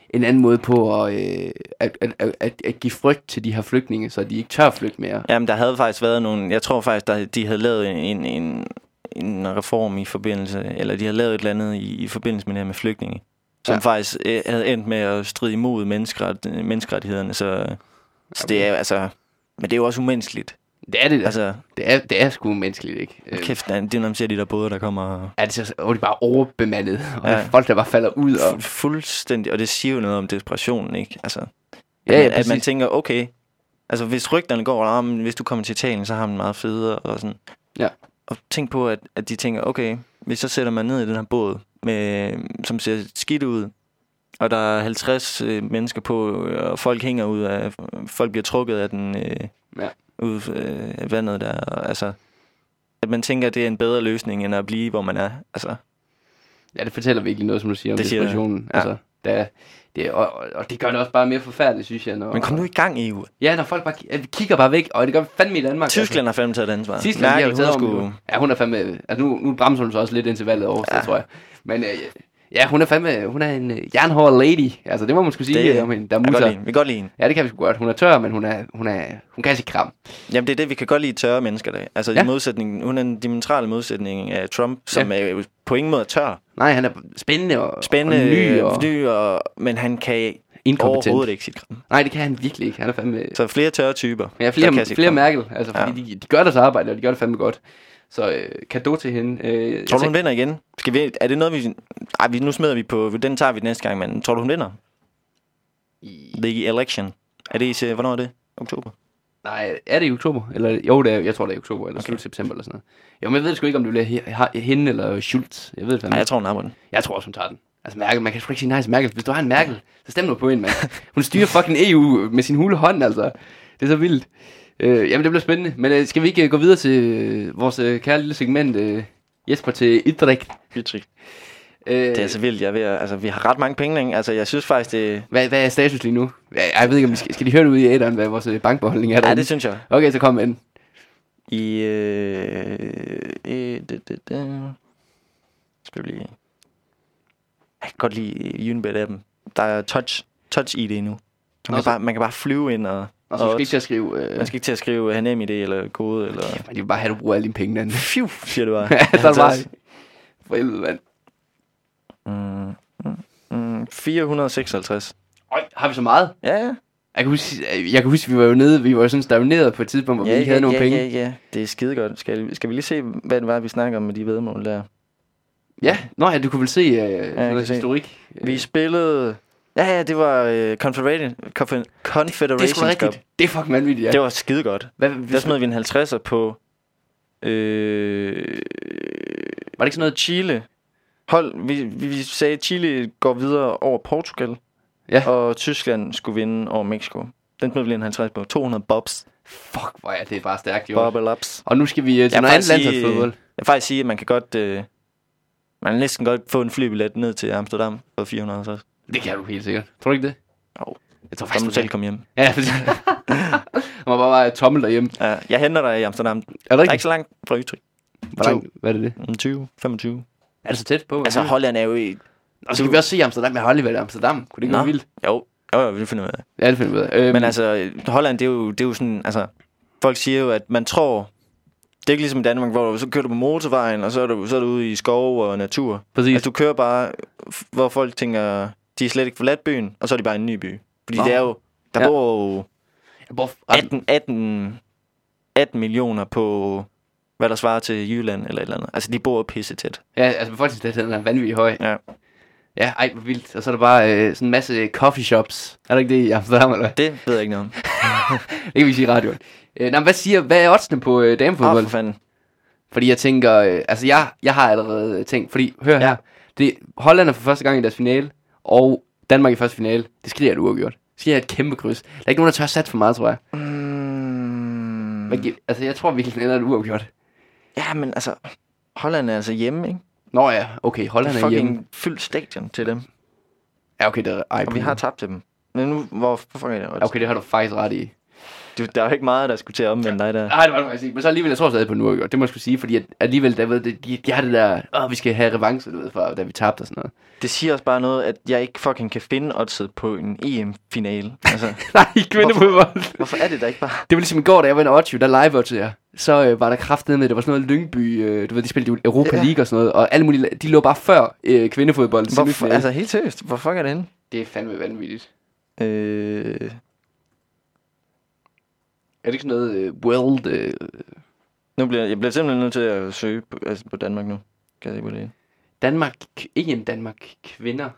en anden måde på at, øh, at, at, at, at, give frygt til de her flygtninge, så de ikke tør flygte mere. Jamen, der havde faktisk været nogle... Jeg tror faktisk, der, de havde lavet en, en, en reform i forbindelse... Eller de havde lavet et eller andet i, i forbindelse med det her med flygtninge. Som ja. faktisk øh, havde endt med at stride imod menneskeret, menneskerettighederne. Så, så det er altså... Men det er jo også umenneskeligt. Det er det. Altså, det, er, det er sgu menneskeligt, ikke? Kæft, det er, når man ser de der både, der kommer er det så, og de er bare overbemandet, og Ja. ja. folk, der bare falder ud. Og, fu- fuldstændig, og det siger jo noget om desperationen, ikke? Altså, at, Ja, ja, man, at man tænker, okay, altså hvis rygterne går, ah, men hvis du kommer til Italien, så har man meget federe, og sådan. Ja. Og tænk på, at, at de tænker, okay, hvis så sætter man ned i den her båd, med, som ser skidt ud, og der er 50 øh, mennesker på, øh, og folk hænger ud af, folk bliver trukket af den, øh, Ja. ud øh, af vandet der, og, altså, at man tænker, at det er en bedre løsning, end at blive, hvor man er, altså. ja, det fortæller virkelig noget, som du siger, om Det. Ja. Altså, der, er- det, og, og, det gør det også bare mere forfærdeligt, synes jeg. Når, Men kom nu i gang, EU. Ja, når folk bare kigger bare væk, og det gør fandme i Danmark. Tyskland har fandme taget et ansvar. Altså, Tyskland, Merkel, hun om skulle-. Ja, hun er fandme... Altså, nu, nu bremser hun så også lidt ind til valget over, ja. tror jeg. Men øh, ja, hun er fandme... Hun er en øh, jernhård lady. Altså, det må man skulle sige Det- det, om hende. Der er godt lide, hende. vi kan godt lide hende. Ja, det kan vi sgu godt. Hun er tør, men hun, er, hun, er, hun kan sige kram. Jamen, det er det, vi kan godt lide tørre mennesker der. Altså, ja. I modsætning, hun er en dimensional modsætning af Trump, som Ja. er på ingen måde tør. Nej, han er spændende og, Spændende, og ny og ny og, men han kan inkompetent. overhovedet ikke sit kram. Nej, det kan han virkelig ikke. Han er fandme... Så flere tørre typer. Ja, flere, flere. Merkel, altså, fordi Ja. de, de gør deres arbejde, og de gør det fandme godt. Så øh, kado til hende. Øh, Tror du, hun vinder igen? Skal vi, er det noget, vi... Ej, vi, nu smider vi på... Den tager vi næste gang, men tror du, hun vinder? The election. Er det i... Hvornår er det? Oktober? Nej, er det i oktober? Eller, jo, det er, jeg tror, det er i oktober, eller okay. slut september, eller sådan noget. Jo, men jeg ved sgu ikke, om det bliver hende eller Schultz. Jeg ved det. Nej, jeg tror, hun har den. Jeg tror også, hun tager den. Altså Merkel, man kan sgu ikke sige nej til Merkel. Hvis du har en Merkel, så stem nu på hende, mand. <laughs> Hun styrer fucking EU med sin hule hånd, altså. Det er så vildt. Øh, jamen, det bliver spændende. Men øh, skal vi ikke øh, gå videre til øh, vores øh, kære lille segment, øh, Jesper til Idrik? Idrik. Øh, Det er altså vildt. Jeg ved altså, vi har ret mange penge, ikke? Altså, jeg synes faktisk, det... hvad, hvad er status lige nu? Jeg, jeg ved ikke, om vi skal, skal de høre det ud i æderen, hvad vores øh, bankbeholdning er Ja, derinde? det synes jeg. Okay, så kom ind. I... Øh, øh, det, det, det. Skal vi lige... Jeg kan godt lide Unibet-appen. Der er touch, touch ID nu. Man, Nå, kan så- bare, man kan bare flyve ind og... Og så skal ikke til at skrive... Øh, Man skal ikke til at skrive NemID eller kode eller... Man vil bare have, du bruger alle dine penge derinde. <laughs> Phew, siger du bare. <laughs> Ja, så er det bare... For helvede, mand. Mm, mm, mm, 456. Øj, har vi så meget? Ja, ja. Jeg kan huske, jeg kan huske vi var jo nede, vi var jo sådan stagneret på et tidspunkt, hvor ja, vi ikke ja, havde nogen ja, penge. Ja, ja, det er skide godt. Skal, skal vi lige se, hvad det var, vi snakker om med de vedmål der? Ja, nå ja, du kunne vel se uh, jeg ja, kan noget se. historik. Vi spillede... Ja, ja, det var uh, Confederation, Confe- Confederation det er da Cup. Det er fucking vanvittigt, ja. Det var skide godt. Hvad, Der smed vi en 50'er på... Øh, var det ikke sådan noget... Chile. Hold, vi, vi, sagde, at Chile går videre over Portugal. Ja. Og Tyskland skulle vinde over Mexico. Den smed vi en 50 på. 200 bobs. Fuck, hvor er det bare stærkt, jo. Bobble ups. Og nu skal vi uh, til noget andet landsholdsfodbold. jeg vil faktisk sige, at man kan godt... Øh, man kan næsten godt få en flybillet ned til Amsterdam for 450. Det kan du helt sikkert. Tror du ikke det? Jo. Jeg tror faktisk, du selv komme hjem. <laughs> Ja. Der må bare tommel derhjemme. Ja, jeg henter dig i Amsterdam. Er det Der er ikke så langt fra Utrecht. Hvor langt? Hvad er det det? Mm, 20, 25. Er det så tæt på? Altså, Holland er jo i... Og så kan vi også se Amsterdam. Jeg har aldrig været i Amsterdam. Kunne det ikke være vildt? Jo, jo, jo, det finder vi ud af. Ja, det finder vi ud af. Øhm, Men altså, Holland, det er jo, det er jo sådan, altså, folk siger jo, at man tror, det er ikke ligesom i Danmark, hvor du, så kører du på motorvejen, og så er du, så er du ude i skov og natur. Præcis. Altså, du kører bare, hvor folk tænker, de er slet ikke forladt byen, og så er de bare i en ny by. Fordi Nå. det er jo, der Ja. bor jo Jeg bor ret 18, 18, 18 millioner på, hvad der svarer til Jylland eller et eller andet. Altså, de bor pisse tæt. Ja, altså befolkningstætheden er vanvittigt høj. Ja. Ja, ej, hvor vildt. Og så er der bare øh, sådan en masse coffee shops. Er der ikke det i Amsterdam, eller hvad? Det ved jeg ikke noget om. <laughs> Det kan vi sige i radioen. Øh, nej, hvad siger, hvad er oddsene på øh, damefodbold? for fanden. Fordi jeg tænker, øh, altså jeg, jeg har allerede tænkt, fordi hør her, Ja. det, Holland er for første gang i deres finale, og Danmark i første finale, det skriger et uafgjort. Det skriger et kæmpe kryds. Der er ikke nogen, der tør sat for meget, tror jeg. Mm, gi- altså jeg tror virkelig, den er et uafgjort. ja, men altså, Holland er altså hjemme, ikke? Nå ja, okay, Holland er er hjemme. fucking fyldt stadion til dem. Ja, okay, det er, ej, Og vi har tabt til dem. Men nu, hvor fuck er det? Okay, det har du faktisk ret i. Du, der er jo ikke meget, der skulle til at omvende dig der. Nej, det var det faktisk ikke. Men så alligevel, jeg tror stadig på nu. Det må jeg skulle sige, fordi at alligevel, der, ved, de, de, har det der, åh, vi skal have revanche, du ved, fra, da vi tabte og sådan noget. Det siger også bare noget, at jeg ikke fucking kan finde oddset på en EM-finale. Altså, <laughs> Nej, kvindefodbold. hvorfor er det der ikke bare? Det var ligesom i går, da jeg var inde Ocho, der live til jer. Så øh, var der kraftet med, det var sådan noget Lyngby, øh, du ved, de spillede jo Europa Ja. League og sådan noget, og alle mulige, de lå bare før øh, kvindefodbold. Hvorfor, altså helt seriøst, hvor fuck er det henne? det er fandme vanvittigt. Øh... Er det ikke sådan noget øh, world... Øh, Nu bliver jeg bliver simpelthen nødt til at søge på, altså på Danmark nu. Kan jeg på det? Danmark... EM Danmark kvinder.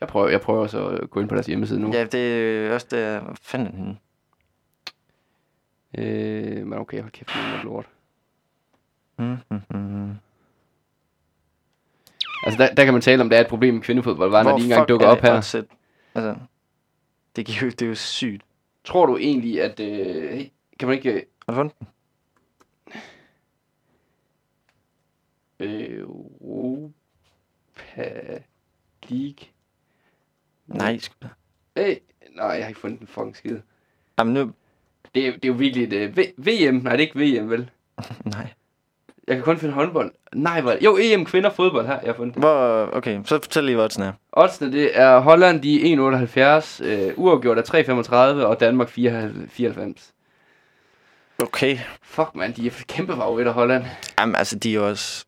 Jeg prøver, jeg prøver også at gå ind på deres hjemmeside nu. Ja, det er også. Hvad fanden er den? Øh, men okay, hold kæft, det er lort. Mm, mm, mm. Altså, der, der kan man tale om, der er et problem med kvindefodbold, var, når de ikke engang dukker er op det her. Altså, det, giver, det er jo sygt. Tror du egentlig, at... Øh, hey, kan man ikke... øh, Har du fundet den? Europa League... Nej, sgu da. Hey, nej, jeg har ikke fundet den fucking skid. Jamen nu... Det er, det er jo virkelig et øh, v- VM. Nej, det er ikke VM, vel? <laughs> Nej. Jeg kan kun finde håndbold. Nej, hvor... Jo, EM kvinder fodbold her, jeg har fundet det. Hvor... Okay, så fortæl lige, hvad oddsen er. Oddsene, det er Holland, de er 1,78, øh, uafgjort er 3,35, og Danmark 94. Okay. Fuck, man, de er kæmpe favoritter, Holland. Jamen, altså, de er også...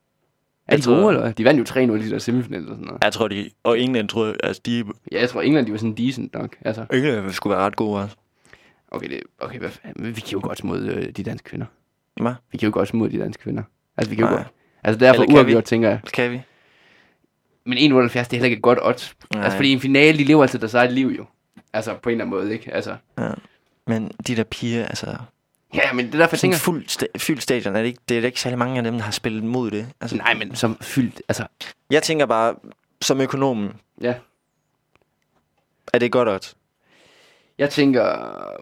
Er de tror- gode, eller? De vandt jo 3-0 i de der semifinaler og sådan noget. Jeg tror, de... Og England, tror jeg, altså, de... Ja, jeg tror, England, de var sådan decent nok. Altså, England skulle være ret gode også. okay, det, okay hvad Vi kan jo godt mod øh, de danske kvinder. Hvad? Vi kan jo godt mod de danske kvinder. Altså, vi kan jo godt. Altså, derfor uafgjort, tænker jeg. Kan vi? Men 1,78, det er heller ikke et godt odds. Nej. Altså, fordi en finale, de lever altid deres eget liv jo. Altså, på en eller anden måde, ikke? Altså, Ja. Men de der piger, altså... ja, men det er derfor, jeg tænker... fuld sta- fyldt stadion, er det ikke, det er da ikke særlig mange af dem, der har spillet mod det. Altså, Nej, men som fyldt, altså... Jeg tænker bare, som økonomen, Ja. er det godt odds? Jeg tænker...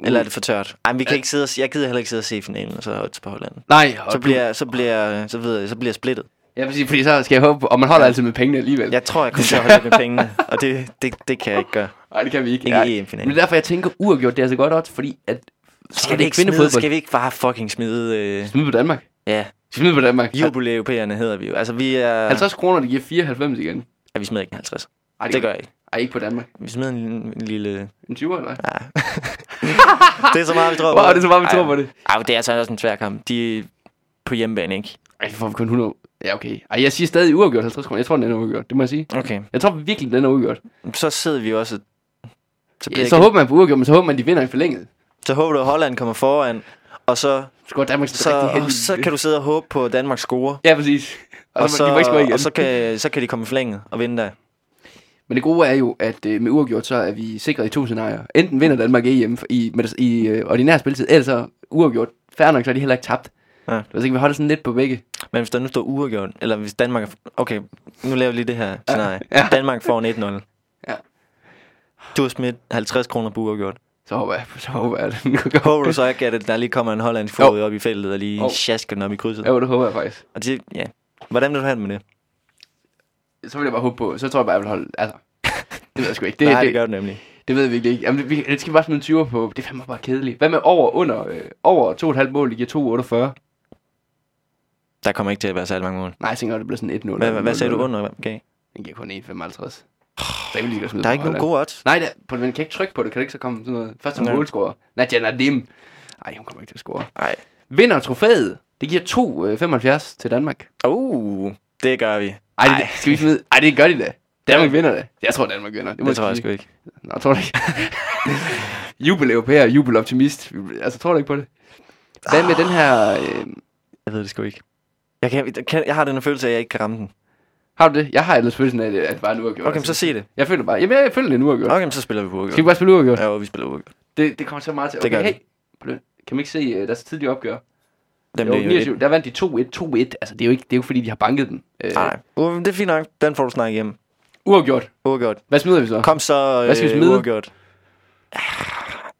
Eller er det for tørt? Ej, vi kan ikke sidde og, jeg gider heller ikke sidde og se finalen, og så odds på Holland. Nej, Så bliver, så bliver, så ved jeg, så bliver jeg splittet. Ja, præcis, fordi så skal jeg håbe og man holder altid med pengene alligevel. Jeg tror, jeg kommer til at holde med pengene, og det, det, det kan jeg ikke gøre. Nej, det kan vi ikke. Ikke ja. i EM-finalen. Men det er derfor, jeg tænker, uafgjort, det er altså godt odds, fordi at... Skal vi, ikke smide, skal vi ikke bare fucking smide... Øh, Smid på Danmark. ja, Smid på Danmark. jubilæupæerne hedder vi jo. Altså, vi er... 50 kroner, det giver 94 igen. Ja, vi smider ikke en 50. Ej, Det gør jeg ikke. Ej, ikke på Danmark. Vi smider en, en lille... En 20 eller? Ja. <laughs> det er så meget, vi tror <laughs> Wow, det er så meget, vi tror på det. Ej, det er altså også en svær kamp. De er på hjemmebane, ikke? Ej, det får vi kun 100. Ja, okay. Ej, jeg siger stadig uafgjort 50 kroner. Jeg tror, den er uafgjort. Det må jeg sige. Okay. Jeg tror virkelig, den er uafgjort. Så sidder vi også... Så, Ja, så håber man på uafgjort, men så håber man, de vinder i forlænget. så håber du, at Holland kommer foran, og så, går Danmark så, så kan du sidde og håbe på, at Danmark scorer. Ja, præcis. Og, Og så, så, de igen. og så, kan, så kan de komme i forlænget og vinde der. Men det gode er jo, at øh, med uafgjort, så er vi sikret i to scenarier. Enten vinder Danmark EM i, med, i øh, ordinær spilletid, eller så uafgjort. Færre nok, så er de heller ikke tabt. Ja. Så tænker, vi holder sådan lidt på begge. Men hvis der nu står uafgjort, eller hvis Danmark... er- Okay, nu laver vi lige det her scenarie. Ja. Danmark får en 1-0. Ja. Du har smidt 50 kroner på uafgjort. Så håber jeg, så håber jeg, at den går. Håber du så ikke, at der lige kommer en hollandsk fod op i feltet og lige Jo. sjasker den op i krydset? Jo, det håber jeg faktisk. Og det, ja. Hvordan vil du have det med det? Så vil jeg bare håbe på, så tror jeg bare, jeg vil holde, altså, det ved jeg sgu ikke. Det, Nej, det, det, gør det nemlig. det ved jeg virkelig ikke. Jamen, det, vi, det skal vi bare smide 20 på. Det er fandme bare kedeligt. Hvad med over, under, øh, over 2,5 mål, det giver 2,48? Der kommer ikke til at være særlig mange mål. Nej, jeg tænker, det bliver sådan 1-0. Hvad, hvad, sagde du under? Okay. Den giver kun 1,55. Så jeg vil lige smide Der er ikke nogen gode odds. Nej, der, på, man kan ikke trykke på det. Kan det ikke så komme sådan noget? Først som målscorer. Nadia Nadim. Nej, hun kommer ikke til at score. Nej. Vinder trofæet. Det giver 2,75 til Danmark. Uh, det gør vi. Ej, det, skal vi smide? Ej, det gør de da. Danmark vinder det. Jeg tror, Danmark vinder. må Det tror jeg sgu ikke. Nå, jeg tror det ikke. <laughs> Jubeleuropæer, jubeloptimist. Altså, tror du ikke på det? Hvad med den her... Øh, Jeg ved det sgu ikke. Jeg, kan, kan, jeg har den følelse af, at jeg ikke kan ramme den. har du det? Jeg har ellers følelsen af, at det det bare er en uafgjort. Okay, men så sig det. Jeg føler bare... Jamen, jeg føler, det er en uafgjort. Okay, så spiller vi på uafgjort. Skal vi bare spille uafgjort? Ja, jo, vi spiller uafgjort. Det, det kommer så meget til. Det Okay, vi. hey. Blød. Kan man ikke se, øh, der er så tidligt opgør? Dem, Jo, det er jo 29, et- der vandt de 2-1, 2-1. Altså, det er jo ikke, det er jo fordi, de har banket dem. Øh, Nej, uh, det er fint nok. Den får du snakket hjem. Uafgjort. Uafgjort. Hvad smider vi så? Kom så Hvad skal vi øh, smide? uafgjort. Ah,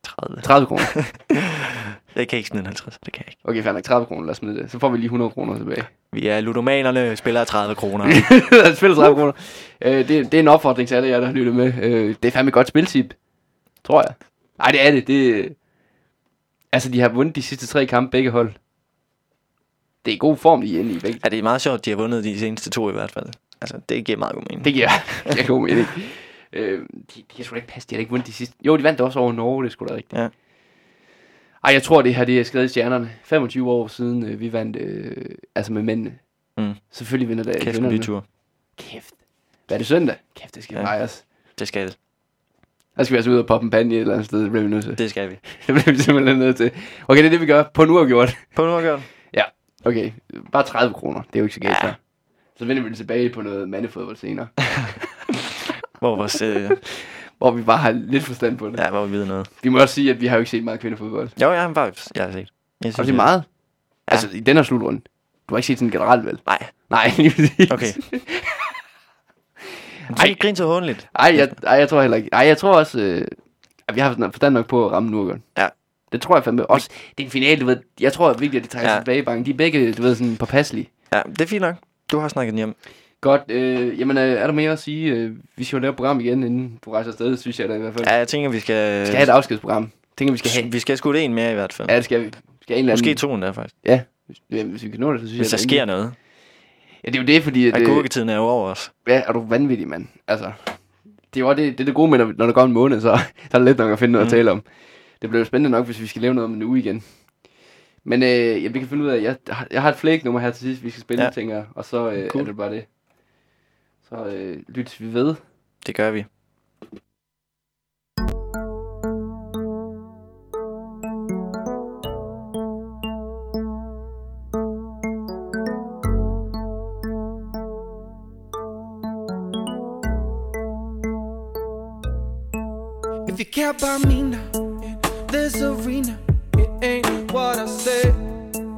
30. 30 kroner. <laughs> Jeg kan ikke smide en 50, det kan jeg ikke. Okay, fair nok. 30 kroner, lad os smide det. Så får vi lige 100 kroner tilbage. Vi er ludomanerne, spiller 30 kroner. <laughs> Spiller 30 kroner. Øh, det, det er en opfordring til alle jer, der lytter med. Øh, det er fandme et godt spiltip. Tror jeg. Nej, det er det. det. Altså, de har vundet de sidste tre kampe, begge hold. Det er god form, de er inde i begge. ja, det er meget sjovt, de har vundet de seneste to i hvert fald. Altså, det giver meget god mening. Det giver, det giver god mening. <laughs> Øh, de, de kan sgu da ikke passe, de har ikke vundet de sidste... Jo, de vandt også over Norge, det sgu da rigtigt. Ja. Ej, jeg tror, det her det er skrevet i stjernerne. 25 år siden, øh, vi vandt, øh, altså med mændene. Mm. Selvfølgelig vinder det. Kæft, en kvinderne. bytur. Kæft. Hvad er det søndag? Kæft, det skal Ja. fejres. Det skal det. Der skal vi altså ud og poppe en pande i et eller andet sted. Det bliver vi nødt til. Det skal vi. <laughs> Det bliver vi simpelthen nødt til. Okay, det er det, vi gør. På en uafgjort. På nu gjort. Okay. Bare 30 kroner. Det er jo ikke så galt. Ja. Så vender vi tilbage på noget mandefodbold senere. <laughs> Hvor vores... Øh, hvor vi bare har lidt forstand på det. ja, hvor vi ved noget. Vi må også sige, at vi har jo ikke set meget kvindefodbold. Jo, jeg har faktisk... Jeg har set. Jeg Har du set meget? Ja. Altså, i den her slutrunde. Du har ikke set sådan generelt, vel? Nej. Nej, lige præcis. Okay. <laughs> Du ikke grine så håndligt. Ej, jeg, ej, jeg tror heller ikke. Ej, jeg tror også, øh, at vi har forstand nok på at ramme nu. Ja. Det tror jeg fandme. Også, det er en finale, du ved. Jeg tror virkelig, at de trækker Ja. ja. tilbage i banken. De er begge, du ved, sådan påpasselige. Ja, det er fint nok. Du har snakket hjem. Godt. Øh, jamen, øh, er der mere at sige? Øh, vi skal jo lave et program igen, inden du rejser afsted, synes jeg da i hvert fald. Ja, jeg tænker, vi skal... Vi skal have et afskedsprogram. Jeg tænker, vi skal have. Vi skal sgu det en mere i hvert fald. Ja, det skal vi. Skal en eller anden. Måske to endda, faktisk. Ja, hvis, ja, hvis vi kan nå det, så synes Hvis der jeg... da sker endelig- noget. Ja, det er jo det, fordi... At, øh, Agurketiden er jo over os. Ja, er du vanvittig, mand. Altså, det er jo det, det, er det gode med, når, når der går en måned, så, så er det let nok at finde noget Mm. at tale om. Det bliver jo spændende nok, hvis vi skal lave noget om en uge igen. Men øh, ja, vi kan finde ud af, jeg, har- jeg har et flake-nummer her til sidst, vi skal spille, Ja. tænker jeg. Og så øh, Cool. er det bare det. Så øh, lyt vi ved. Det gør vi. If you care about me this arena. It ain't what I say.